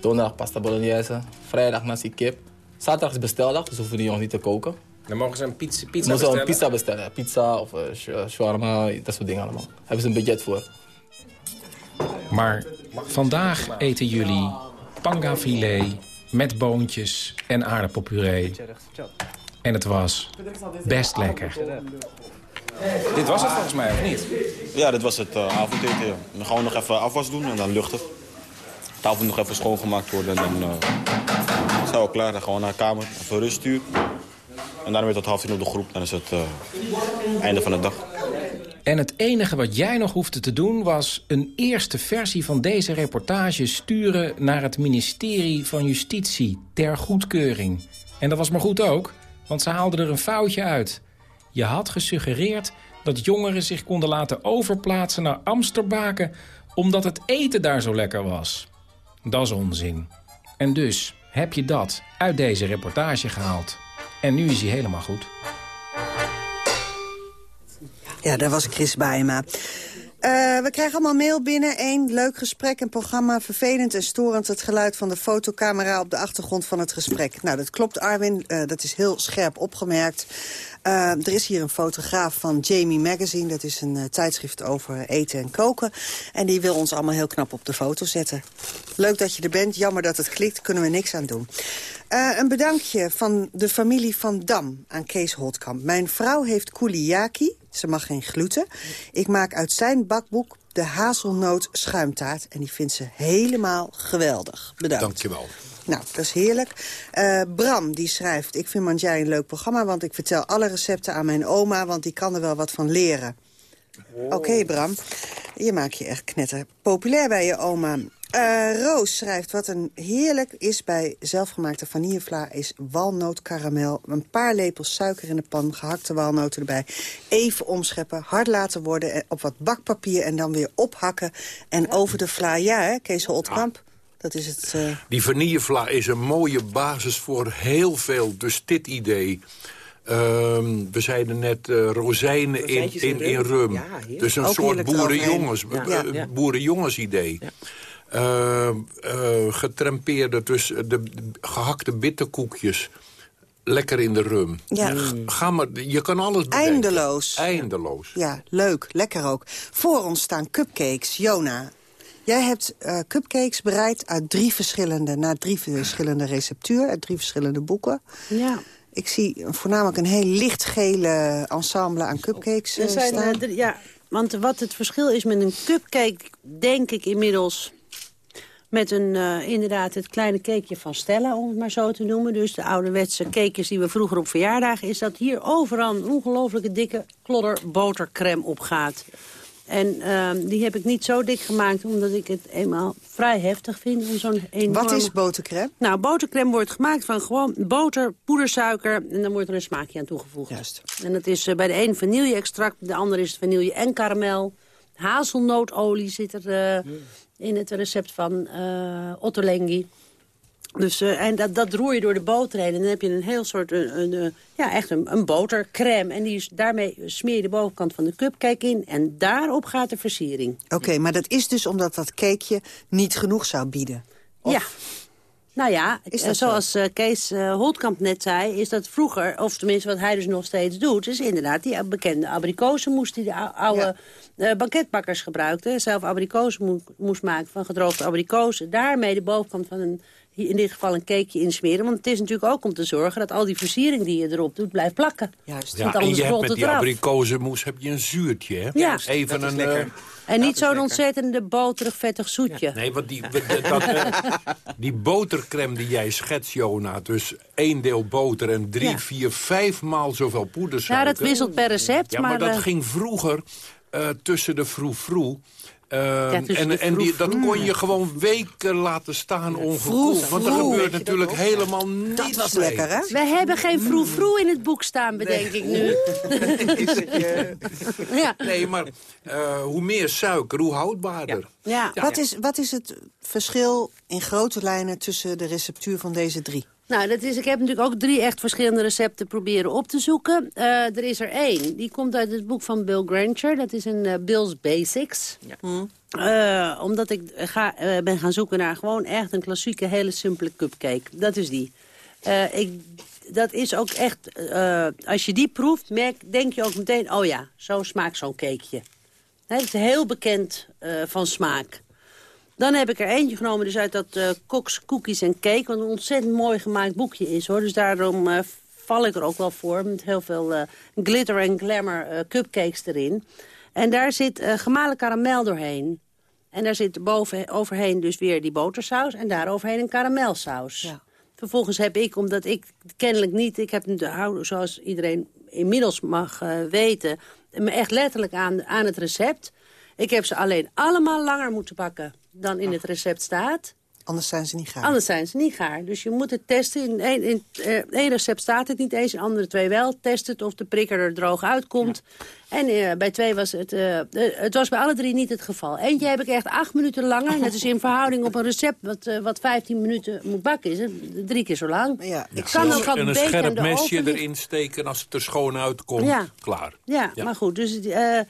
[SPEAKER 17] donderdag pasta bolognese, vrijdag nasi kip. Zaterdag is besteldag, dus hoeven die jongens niet te koken.
[SPEAKER 13] Dan mogen ze een pizza, pizza
[SPEAKER 17] mogen
[SPEAKER 13] bestellen?
[SPEAKER 17] een pizza bestellen. Pizza of uh, shawarma, dat soort dingen allemaal. Hebben ze een budget voor.
[SPEAKER 14] Maar vandaag eten jullie pangafilet met boontjes en aardappelpuree. En het was best lekker.
[SPEAKER 13] Dit was het volgens mij, of niet?
[SPEAKER 18] Ja, dit was het uh, avondeten. Ja. Dan gaan we nog even afwas doen en dan luchten. De tafel nog even schoongemaakt worden en dan uh, zijn we klaar. Dan gaan we naar de kamer, even rust sturen. En daarna weer tot half tien op de groep. Dan is het uh, einde van de dag.
[SPEAKER 14] En het enige wat jij nog hoefde te doen... was een eerste versie van deze reportage sturen... naar het ministerie van Justitie ter goedkeuring. En dat was maar goed ook, want ze haalden er een foutje uit. Je had gesuggereerd dat jongeren zich konden laten overplaatsen naar Amsterbaken... omdat het eten daar zo lekker was. Dat is onzin. En dus heb je dat uit deze reportage gehaald. En nu is hij helemaal goed.
[SPEAKER 9] Ja, daar was Chris Bijma. Uh, we krijgen allemaal mail binnen. Eén, leuk gesprek en programma. Vervelend en storend het geluid van de fotocamera op de achtergrond van het gesprek. Nou, dat klopt, Arwin. Uh, dat is heel scherp opgemerkt. Uh, er is hier een fotograaf van Jamie Magazine. Dat is een tijdschrift over eten en koken. En die wil ons allemaal heel knap op de foto zetten. Leuk dat je er bent. Jammer dat het klikt. Kunnen we niks aan doen. Uh, een bedankje van de familie van Dam aan Kees Holtkamp. Mijn vrouw heeft kouliaki, ze mag geen gluten. Ik maak uit zijn bakboek de hazelnoot schuimtaart. En die vindt ze helemaal geweldig. Bedankt.
[SPEAKER 11] Dankjewel.
[SPEAKER 9] Nou, dat is heerlijk. Uh, Bram, die schrijft... Ik vind Manjai een leuk programma, want ik vertel alle recepten aan mijn oma... want die kan er wel wat van leren. Oh. Oké, okay, Bram. Je maakt je echt knetter populair bij je oma. Uh, Roos schrijft, wat een heerlijk is bij zelfgemaakte vanillevla... is walnootkaramel, een paar lepels suiker in de pan... gehakte walnoten erbij, even omscheppen, hard laten worden... op wat bakpapier en dan weer ophakken en over de vla. Ja, hè, Kees Holtkamp? Dat is het... eh,
[SPEAKER 11] Die vanillevla is een mooie basis voor heel veel. Dus dit idee. Ehm, we zeiden net eh, rozijnen in,
[SPEAKER 10] in
[SPEAKER 11] in, in
[SPEAKER 10] rum. Ja,
[SPEAKER 11] dus een
[SPEAKER 9] Ook
[SPEAKER 11] soort boerenjongens,
[SPEAKER 9] eroverheen.
[SPEAKER 11] eh,
[SPEAKER 9] Ja.
[SPEAKER 11] eh,
[SPEAKER 10] Ja.
[SPEAKER 11] boerenjongens idee. Ehm, eh, getrampeerde, dus de, de gehakte bitterkoekjes. Lekker in de rum.
[SPEAKER 9] Ja.
[SPEAKER 11] Ga maar, je kan alles bedenken.
[SPEAKER 9] Eindeloos.
[SPEAKER 11] Eindeloos.
[SPEAKER 9] Ja, leuk. Lekker ook. Voor ons staan cupcakes. Jona, jij hebt eh, cupcakes bereid uit drie verschillende... naar drie verschillende receptuur, uit drie verschillende boeken.
[SPEAKER 12] Ja.
[SPEAKER 9] Ik zie voornamelijk een heel lichtgele ensemble aan cupcakes eh,
[SPEAKER 12] Er zijn,
[SPEAKER 9] staan.
[SPEAKER 12] eh, drie- ja, want wat het verschil is met een cupcake, denk ik inmiddels... met een, eh, inderdaad het kleine cakeje van Stella, om het maar zo te noemen. Dus de ouderwetse cakejes die we vroeger op verjaardagen... is dat hier overal een ongelooflijke dikke klodder botercrème op gaat. En ehm, die heb ik niet zo dik gemaakt, omdat ik het eenmaal vrij heftig vind. Om zo'n enorme...
[SPEAKER 9] Wat is botercrème?
[SPEAKER 12] Nou, botercrème wordt gemaakt van gewoon boter, poedersuiker... en dan wordt er een smaakje aan toegevoegd.
[SPEAKER 9] Juist.
[SPEAKER 12] En dat is eh, bij de een vanille-extract, de ander is vanille en karamel. Hazelnootolie zit er eh, in het recept van eh Ottolenghi. Dus, eh, en dat, dat roer je door de boter heen. En dan heb je een heel soort, een, een, eh, ja, echt een, een botercrème. En die is, daarmee smeer je de bovenkant van de cupcake in. En daarop gaat de versiering.
[SPEAKER 9] Oké, maar dat is dus omdat dat cakeje niet genoeg zou bieden.
[SPEAKER 12] Ja. Nou ja, eh, zoals Kees eh, Holtkamp net zei... is dat vroeger, of tenminste wat hij dus nog steeds doet... is inderdaad die bekende abrikozenmoes die de ou- oude eh, banketbakkers gebruikten. Zelf abrikozenmoes moest maken van gedroogde abrikozen. Daarmee de bovenkant van een, in dit geval een cakeje insmeren. Want het is natuurlijk ook om te zorgen dat al die versiering die je erop doet... blijft plakken.
[SPEAKER 9] Juist.
[SPEAKER 11] Ja,
[SPEAKER 12] Want
[SPEAKER 11] en je hebt met die abrikozenmoes heb je een zuurtje, hè?
[SPEAKER 12] Ja.
[SPEAKER 11] Even
[SPEAKER 14] Dat is
[SPEAKER 11] een...
[SPEAKER 14] lekker.
[SPEAKER 11] eh,
[SPEAKER 12] En niet zo'n ontzettende boterig, vettig zoetje.
[SPEAKER 11] Nee, want die, dat, die botercrème die jij schetst, Jona... dus één deel boter en drie,
[SPEAKER 12] Ja.
[SPEAKER 11] vier, vijf maal zoveel poedersuiker.
[SPEAKER 12] Ja, dat wisselt per recept.
[SPEAKER 11] Ja, maar, dat
[SPEAKER 12] eh,
[SPEAKER 11] ging vroeger eh, tussen de vroeg-vroeg.
[SPEAKER 12] Tussen
[SPEAKER 11] en en die, dat kon je gewoon weken laten staan ongekoeld.
[SPEAKER 9] vroeg,
[SPEAKER 11] Want er gebeurt natuurlijk helemaal niets
[SPEAKER 9] Dat was lekker, hè?
[SPEAKER 12] We hebben geen vroeg-vroeg in het boek staan, bedenk ik nu. ja.
[SPEAKER 11] Nee, maar eh, hoe meer suiker, hoe houdbaarder.
[SPEAKER 12] Ja.
[SPEAKER 9] Wat, is, wat is het verschil in grote lijnen tussen de receptuur van deze drie?
[SPEAKER 12] Nou, dat is, ik heb natuurlijk ook drie echt verschillende recepten proberen op te zoeken. Eh, er is er één, die komt uit het boek van Bill Granger. Dat is een eh, Bill's Basics. Eh, omdat ik ga, ben gaan zoeken naar gewoon echt een klassieke, hele simpele cupcake. Dat is die. Eh, ik, dat is ook echt, eh, als je die proeft, merk, denk je ook meteen... oh ja, zo smaakt zo'n cakeje. Het is heel bekend eh, van smaak. Dan heb ik er eentje genomen dus uit dat eh Cox Cookies en Cake... wat een ontzettend mooi gemaakt boekje is. hoor. Dus daarom eh, val ik er ook wel voor. Met heel veel eh, glitter en glamour cupcakes erin. En daar zit gemalen karamel doorheen. En daar zit boven, overheen dus weer die botersaus... en daar overheen een karamelsaus. Vervolgens heb ik, omdat ik kennelijk niet... ik heb zoals iedereen inmiddels mag weten... me echt letterlijk aan, aan het recept. Ik heb ze alleen allemaal langer moeten bakken dan in het recept staat.
[SPEAKER 9] Anders zijn ze niet gaar.
[SPEAKER 12] Anders zijn ze niet gaar. Dus je moet het testen. In één, in, eh, één recept staat het niet eens, in andere twee wel. Test het of de prikker er droog uitkomt. En eh, bij twee was het... eh, het was bij alle drie niet het geval. Eentje heb ik echt acht minuten langer. Net is in verhouding op een recept wat, eh, wat 15 minuten moet bakken. Is het drie keer zo lang.
[SPEAKER 9] Ja,
[SPEAKER 12] ik kan ook wel
[SPEAKER 11] en
[SPEAKER 12] een
[SPEAKER 11] een scherp
[SPEAKER 12] de
[SPEAKER 11] mesje erin steken als het er schoon uitkomt.
[SPEAKER 12] Ja.
[SPEAKER 11] Klaar.
[SPEAKER 12] Ja,
[SPEAKER 11] Ja.
[SPEAKER 12] maar goed. Dus, eh,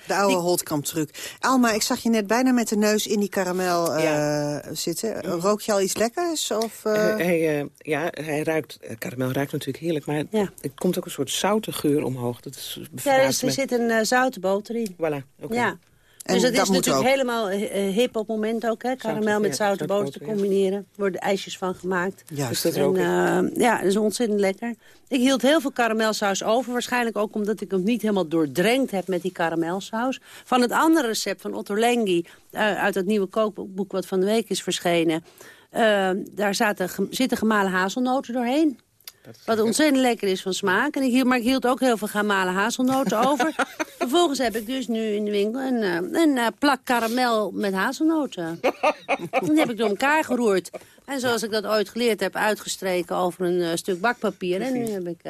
[SPEAKER 9] De oude Holtkamp truc. Alma, ik zag je net bijna met de neus in die karamel eh, zitten. Rook je al iets lekkers? Of,
[SPEAKER 10] hij, eh, ja, hij ruikt, karamel ruikt natuurlijk heerlijk, maar er komt ook een soort zoute geur omhoog. Dat is
[SPEAKER 12] ja, er, er zit een zoute boter in.
[SPEAKER 10] Voilà, oké.
[SPEAKER 12] Ja.
[SPEAKER 9] En
[SPEAKER 12] dus dat,
[SPEAKER 9] dat
[SPEAKER 12] is natuurlijk
[SPEAKER 9] ook.
[SPEAKER 12] helemaal eh, eh, hip op het moment ook, hè? Karamel met zoute
[SPEAKER 10] zoute
[SPEAKER 12] boter te
[SPEAKER 10] boter,
[SPEAKER 12] combineren. Er worden ijsjes van gemaakt.
[SPEAKER 9] Juist.
[SPEAKER 10] Dus dat
[SPEAKER 12] En, eh, ja, dat is ontzettend lekker. Ik hield heel veel karamelsaus over. Waarschijnlijk ook omdat ik hem niet helemaal doordrenkt heb met die karamelsaus. Van het andere recept van Otto Lengi... eh, uit het nieuwe kookboek wat van de week is verschenen... daar zaten, zitten gemalen hazelnoten doorheen. Wat ontzettend lekker is van smaak. En ik hield, maar ik hield ook heel veel gemalen hazelnoten over. Vervolgens heb ik dus nu in de winkel een, eh, een eh, plak karamel met hazelnoten. Die heb ik door elkaar geroerd. En zoals ik dat ooit geleerd heb, uitgestreken over een eh, stuk bakpapier. En nu heb ik...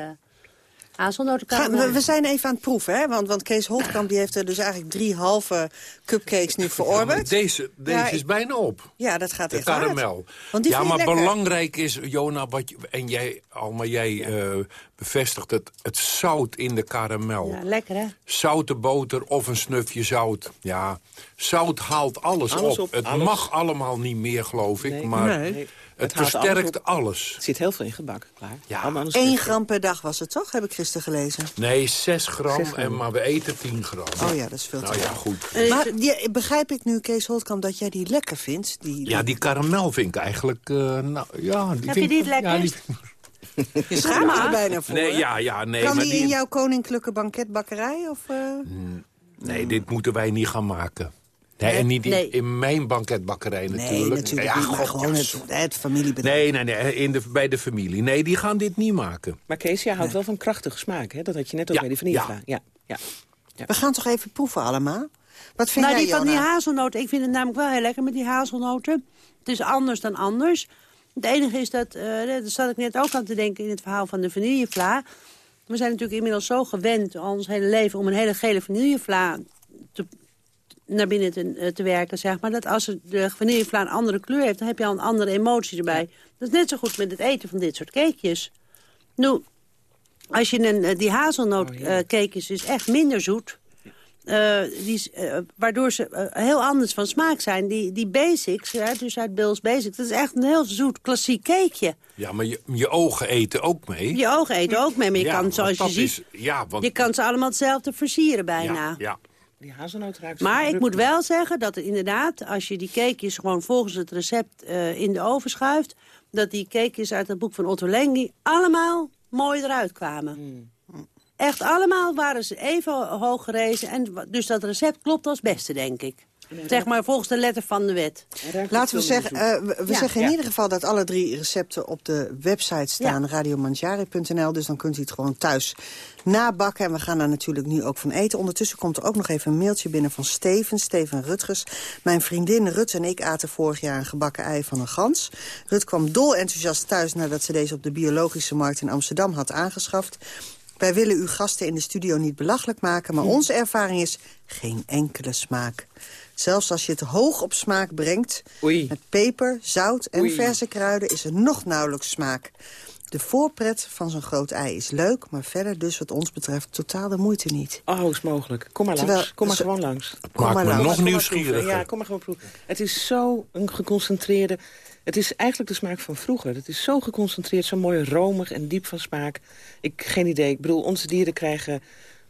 [SPEAKER 12] hazelnotenkaramel.
[SPEAKER 9] Gaan we, we zijn even aan het proeven, hè? Want, want Kees Holtkamp die heeft er dus eigenlijk drie halve cupcakes nu verorberd.
[SPEAKER 11] Deze, deze
[SPEAKER 9] Ja,
[SPEAKER 11] is bijna op.
[SPEAKER 9] Ja, dat gaat
[SPEAKER 11] De
[SPEAKER 9] echt
[SPEAKER 11] karamel.
[SPEAKER 9] Want die
[SPEAKER 11] ja, maar
[SPEAKER 9] lekker.
[SPEAKER 11] belangrijk is, Jona, wat je, en jij, Alma, jij eh, bevestigt het, het zout in de karamel.
[SPEAKER 12] Ja, lekker hè?
[SPEAKER 11] Zoute boter of een snufje zout. Ja, zout haalt alles,
[SPEAKER 10] Alles
[SPEAKER 11] op.
[SPEAKER 10] op,
[SPEAKER 11] Het
[SPEAKER 10] alles.
[SPEAKER 11] mag allemaal niet meer, geloof ik.
[SPEAKER 10] Nee.
[SPEAKER 11] Maar
[SPEAKER 10] Nee.
[SPEAKER 11] Het, versterkt
[SPEAKER 10] alles
[SPEAKER 11] alles.
[SPEAKER 10] Er zit heel veel in gebak. Klaar.
[SPEAKER 11] Ja.
[SPEAKER 10] Allemaal aan een
[SPEAKER 9] 1
[SPEAKER 10] stuk.
[SPEAKER 9] gram per dag was het toch, heb ik gisteren gelezen.
[SPEAKER 11] Nee, 6 gram,
[SPEAKER 9] Zes gram.
[SPEAKER 11] En, maar we eten 10 gram.
[SPEAKER 9] Oh ja, dat is veel te
[SPEAKER 11] Nou ja, goed.
[SPEAKER 9] Maar die, begrijp ik nu, Kees Holtkamp, dat jij die lekker vindt? Die,
[SPEAKER 11] Ja, die karamel vind ik eigenlijk... eh, nou, ja, die
[SPEAKER 12] Heb
[SPEAKER 11] vind
[SPEAKER 12] je die
[SPEAKER 11] ja,
[SPEAKER 12] lekkerst?
[SPEAKER 9] Je schaamt je er bijna voor.
[SPEAKER 11] Nee, ja, ja, nee.
[SPEAKER 9] kan
[SPEAKER 11] maar
[SPEAKER 9] die, in jouw koninklijke banketbakkerij? Of, eh?
[SPEAKER 11] Nee, dit moeten wij niet gaan maken. Nee, en niet in,
[SPEAKER 9] Nee.
[SPEAKER 11] in mijn banketbakkerij
[SPEAKER 9] Nee,
[SPEAKER 11] natuurlijk.
[SPEAKER 9] natuurlijk
[SPEAKER 11] ja,
[SPEAKER 9] niet, maar
[SPEAKER 11] god,
[SPEAKER 9] gewoon
[SPEAKER 11] ja,
[SPEAKER 9] het, het familiebedrijf.
[SPEAKER 11] Nee, nee, nee in de, bij de familie. Nee, die gaan dit niet maken.
[SPEAKER 10] Maar Kees, jij houdt wel van krachtige smaak, hè? Dat had je net ook
[SPEAKER 11] Ja,
[SPEAKER 10] bij die vanillevla. Ja. Ja.
[SPEAKER 9] We gaan toch even proeven allemaal? Wat vind
[SPEAKER 12] nou,
[SPEAKER 9] jij,
[SPEAKER 12] die van die hazelnoten, ik vind het namelijk wel heel lekker met die hazelnoten. Het is anders dan anders. Het enige is dat, eh daar zat ik net ook aan te denken in het verhaal van de vanillevla. We zijn natuurlijk inmiddels zo gewend al ons hele leven om een hele gele vanillevla te, naar binnen te, eh, te werken, zeg maar. Dat als het- de vanillevla een andere kleur heeft, dan heb je al een andere emotie erbij. Dat is net zo goed met het eten van dit soort cakejes. Nu, als je een, eh, die hazelnootcakejes is echt minder zoet. Eh, die, is, eh, waardoor ze eh, heel anders van smaak zijn. Die, die basics, hè, dus uit Bill's Basics, dat is echt een heel zoet klassiek cakeje.
[SPEAKER 11] Ja, maar je, je ogen eten ook mee.
[SPEAKER 12] Je ogen eten ook mee, maar je
[SPEAKER 11] Ja,
[SPEAKER 12] kan, zoals je ziet,
[SPEAKER 11] is- ja, want,
[SPEAKER 12] je kan ze allemaal hetzelfde versieren bijna.
[SPEAKER 11] ja, ja.
[SPEAKER 10] Die hazelnoot ruikt
[SPEAKER 12] Maar ik moet wel zeggen dat er inderdaad, als je die cakejes gewoon volgens het recept eh, in de oven schuift, dat die cakejes uit het boek van Otto Lengi allemaal mooi eruit kwamen.
[SPEAKER 10] Hmm.
[SPEAKER 12] Echt allemaal waren ze even hoog gerezen. En dus dat recept klopt als beste, denk ik. Zeg maar volgens de letter van de wet.
[SPEAKER 9] Laten we zeggen, eh, we,
[SPEAKER 12] Ja.
[SPEAKER 9] zeggen in
[SPEAKER 12] Ja.
[SPEAKER 9] ieder geval dat alle drie recepten op de website staan, radiomanjari.nl. Dus dan kunt u het gewoon thuis nabakken. En we gaan daar natuurlijk nu ook van eten. Ondertussen komt er ook nog even een mailtje binnen van Steven, Steven Rutgers. Mijn vriendin Rut en ik aten vorig jaar een gebakken ei van een gans. Rut kwam dol enthousiast thuis nadat ze deze op de biologische markt in Amsterdam had aangeschaft. Wij willen uw gasten in de studio niet belachelijk maken... maar onze ervaring is geen enkele smaak. Zelfs als je het hoog op smaak brengt... met peper, zout en
[SPEAKER 10] Oei.
[SPEAKER 9] verse kruiden is er nog nauwelijks smaak. De voorpret van zo'n groot ei is leuk... maar verder dus wat ons betreft totaal de moeite niet.
[SPEAKER 10] Oh, is mogelijk. Kom maar
[SPEAKER 9] Terwijl-
[SPEAKER 10] langs. Kom maar gewoon langs.
[SPEAKER 9] Kom maar langs.
[SPEAKER 11] nog
[SPEAKER 10] Kom maar
[SPEAKER 11] nieuwsgieriger.
[SPEAKER 10] proeven. Ja, kom maar gewoon proeven. Het is zo een geconcentreerde... Het is eigenlijk de smaak van vroeger. Het is zo geconcentreerd, zo mooi romig en diep van smaak. Ik geen idee. Ik bedoel, onze dieren krijgen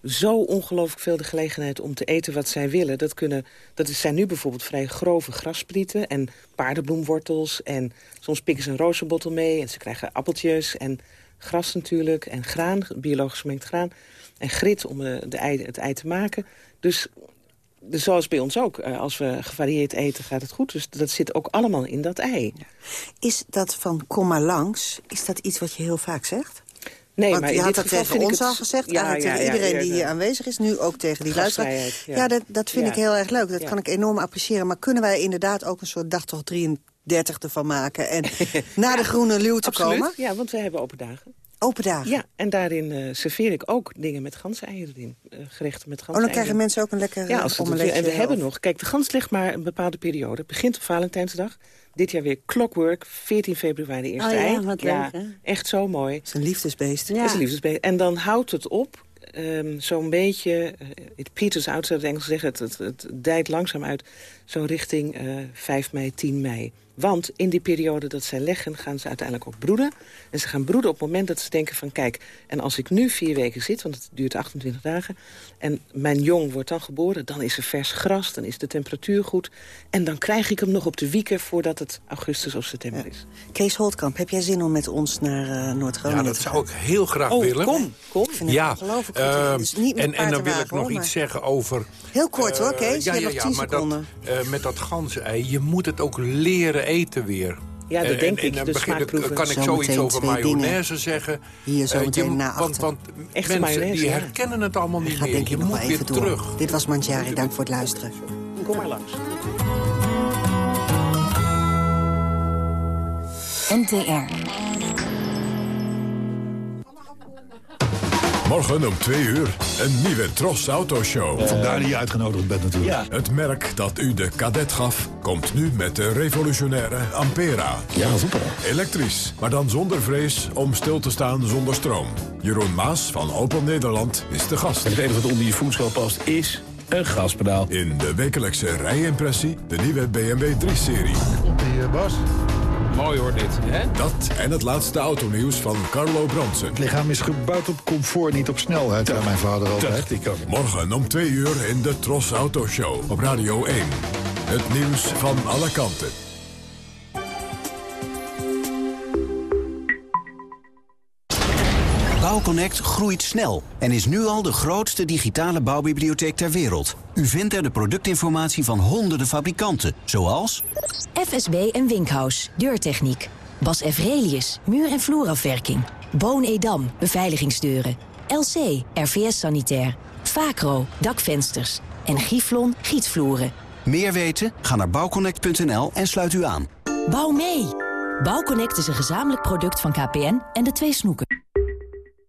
[SPEAKER 10] zo ongelooflijk veel de gelegenheid om te eten wat zij willen. Dat, kunnen, dat zijn nu bijvoorbeeld vrij grove grassprieten en paardenbloemwortels. En soms pikken ze een rozenbottel mee en ze krijgen appeltjes en gras natuurlijk. En graan, biologisch gemengd graan. En grit om eh, de ei, het ei te maken. Dus dus zoals bij ons ook. eh, Als we gevarieerd eten, gaat het goed. Dus dat zit ook allemaal in dat ei.
[SPEAKER 9] Is dat van kom maar langs, is dat iets wat je heel vaak zegt?
[SPEAKER 10] Nee,
[SPEAKER 9] Want
[SPEAKER 10] maar
[SPEAKER 9] je had dat tegen ons
[SPEAKER 10] het-
[SPEAKER 9] al gezegd.
[SPEAKER 10] Ja,
[SPEAKER 9] eigenlijk
[SPEAKER 10] ja,
[SPEAKER 9] tegen iedereen
[SPEAKER 10] ja,
[SPEAKER 9] die hier aanwezig is. Nu ook tegen die luisteraar.
[SPEAKER 10] Ja.
[SPEAKER 9] Dat, dat vind ik heel erg leuk. Dat kan ik enorm appreciëren. Maar kunnen wij inderdaad ook een soort dagtocht 33 ervan maken... en naar de Groene Leeuw te
[SPEAKER 10] Absoluut.
[SPEAKER 9] komen?
[SPEAKER 10] Ja, want we hebben open dagen.
[SPEAKER 9] Open dagen?
[SPEAKER 10] Ja, en daarin eh, serveer ik ook dingen met ganseieren in. eh, gerechten met
[SPEAKER 9] Oh,
[SPEAKER 10] ganseieren.
[SPEAKER 9] dan krijgen mensen ook een lekker
[SPEAKER 10] Ja, als
[SPEAKER 9] eh,
[SPEAKER 10] het
[SPEAKER 9] omeletje.
[SPEAKER 10] En we hebben nog... Kijk, de gans ligt maar een bepaalde periode. Het begint op Valentijnsdag. Dit jaar weer Clockwork, 14 februari eerste
[SPEAKER 12] Oh ja,
[SPEAKER 10] ei.
[SPEAKER 12] wat leuk, hè?
[SPEAKER 10] Echt zo mooi.
[SPEAKER 9] Het is een liefdesbeest.
[SPEAKER 10] Dat is een liefdesbeest. En dan houdt het op, ehm, zo'n beetje... eh, it peters out, zou het Engels zeggen. Het, het, het dijt langzaam uit, zo richting eh 5 mei, 10 mei. Want in die periode dat zij leggen, gaan ze uiteindelijk ook broeden. En ze gaan broeden op het moment dat ze denken van... kijk, en als ik nu vier weken zit, want het duurt 28 dagen... en mijn jong wordt dan geboren, dan is er vers gras, dan is de temperatuur goed... en dan krijg ik hem nog op de wieken voordat het augustus of september is.
[SPEAKER 9] Kees Holtkamp, heb jij zin om met ons naar eh Noord-Groningen
[SPEAKER 11] Ja, dat zou ik heel graag
[SPEAKER 9] Oh,
[SPEAKER 11] willen.
[SPEAKER 9] kom, kom. Ik vind het
[SPEAKER 11] ja, eh,
[SPEAKER 9] Dus niet met
[SPEAKER 11] en, en dan wil ik nog iets zeggen over...
[SPEAKER 9] Heel kort, hoor,
[SPEAKER 11] eh,
[SPEAKER 9] Kees. Je
[SPEAKER 11] ja,
[SPEAKER 9] hebt
[SPEAKER 11] ja,
[SPEAKER 9] nog
[SPEAKER 11] ja,
[SPEAKER 9] 10
[SPEAKER 11] maar dat,
[SPEAKER 9] seconden.
[SPEAKER 11] eh, met dat ganzenei, je moet het ook leren eten weer.
[SPEAKER 10] Ja, dat denk
[SPEAKER 11] en,
[SPEAKER 10] ik,
[SPEAKER 11] En dan
[SPEAKER 10] de
[SPEAKER 11] begin ik-
[SPEAKER 10] smaakproeven.
[SPEAKER 11] kan ik zoiets over
[SPEAKER 9] dingen.
[SPEAKER 11] mayonaise zeggen.
[SPEAKER 9] Hier zo meteen na
[SPEAKER 11] Want, want
[SPEAKER 10] Echte
[SPEAKER 11] mensen
[SPEAKER 10] mayonaise,
[SPEAKER 11] die
[SPEAKER 10] ja.
[SPEAKER 11] herkennen het allemaal niet
[SPEAKER 9] Ga
[SPEAKER 11] meer.
[SPEAKER 9] denk
[SPEAKER 11] Je
[SPEAKER 9] ik nog
[SPEAKER 11] moet
[SPEAKER 9] wel
[SPEAKER 11] weer
[SPEAKER 9] even door.
[SPEAKER 11] terug.
[SPEAKER 9] Dit was Mandjari, dank voor het luisteren.
[SPEAKER 10] Kom maar langs.
[SPEAKER 20] NTR.
[SPEAKER 7] Morgen om 2 uur een nieuwe Tros Autoshow.
[SPEAKER 2] Vandaar dat je uitgenodigd bent natuurlijk.
[SPEAKER 7] Het merk dat u de kadet gaf, komt nu met de revolutionaire Ampera.
[SPEAKER 2] Ja, super.
[SPEAKER 7] Elektrisch, maar dan zonder vrees om stil te staan zonder stroom. Jeroen Maas van Opel Nederland is de gast.
[SPEAKER 2] Het enige wat onder je voetstel past is een gaspedaal.
[SPEAKER 7] In de wekelijkse rijimpressie de nieuwe BMW 3-serie.
[SPEAKER 2] Op die Bas. Mooi hoor dit, hè?
[SPEAKER 7] Dat en het laatste autonieuws van Carlo Bronsen.
[SPEAKER 2] Het lichaam is gebouwd op comfort, niet op snelheid, zei mijn vader altijd. ik ook.
[SPEAKER 7] Morgen om 2 uur in de Tros Autoshow op Radio 1. Het nieuws van alle kanten.
[SPEAKER 5] Bouwconnect groeit snel en is nu al de grootste digitale bouwbibliotheek ter wereld. U vindt er de productinformatie van honderden fabrikanten, zoals...
[SPEAKER 21] FSB en Winkhaus, deurtechniek. Bas Evrelius, muur- en vloerafwerking. Boon Edam, beveiligingsdeuren. LC, RVS Sanitair. Vacro, dakvensters. En Giflon, gietvloeren.
[SPEAKER 5] Meer weten? Ga naar bouwconnect.nl en sluit u aan.
[SPEAKER 21] Bouw mee! Bouwconnect is een gezamenlijk product van KPN en de twee snoeken.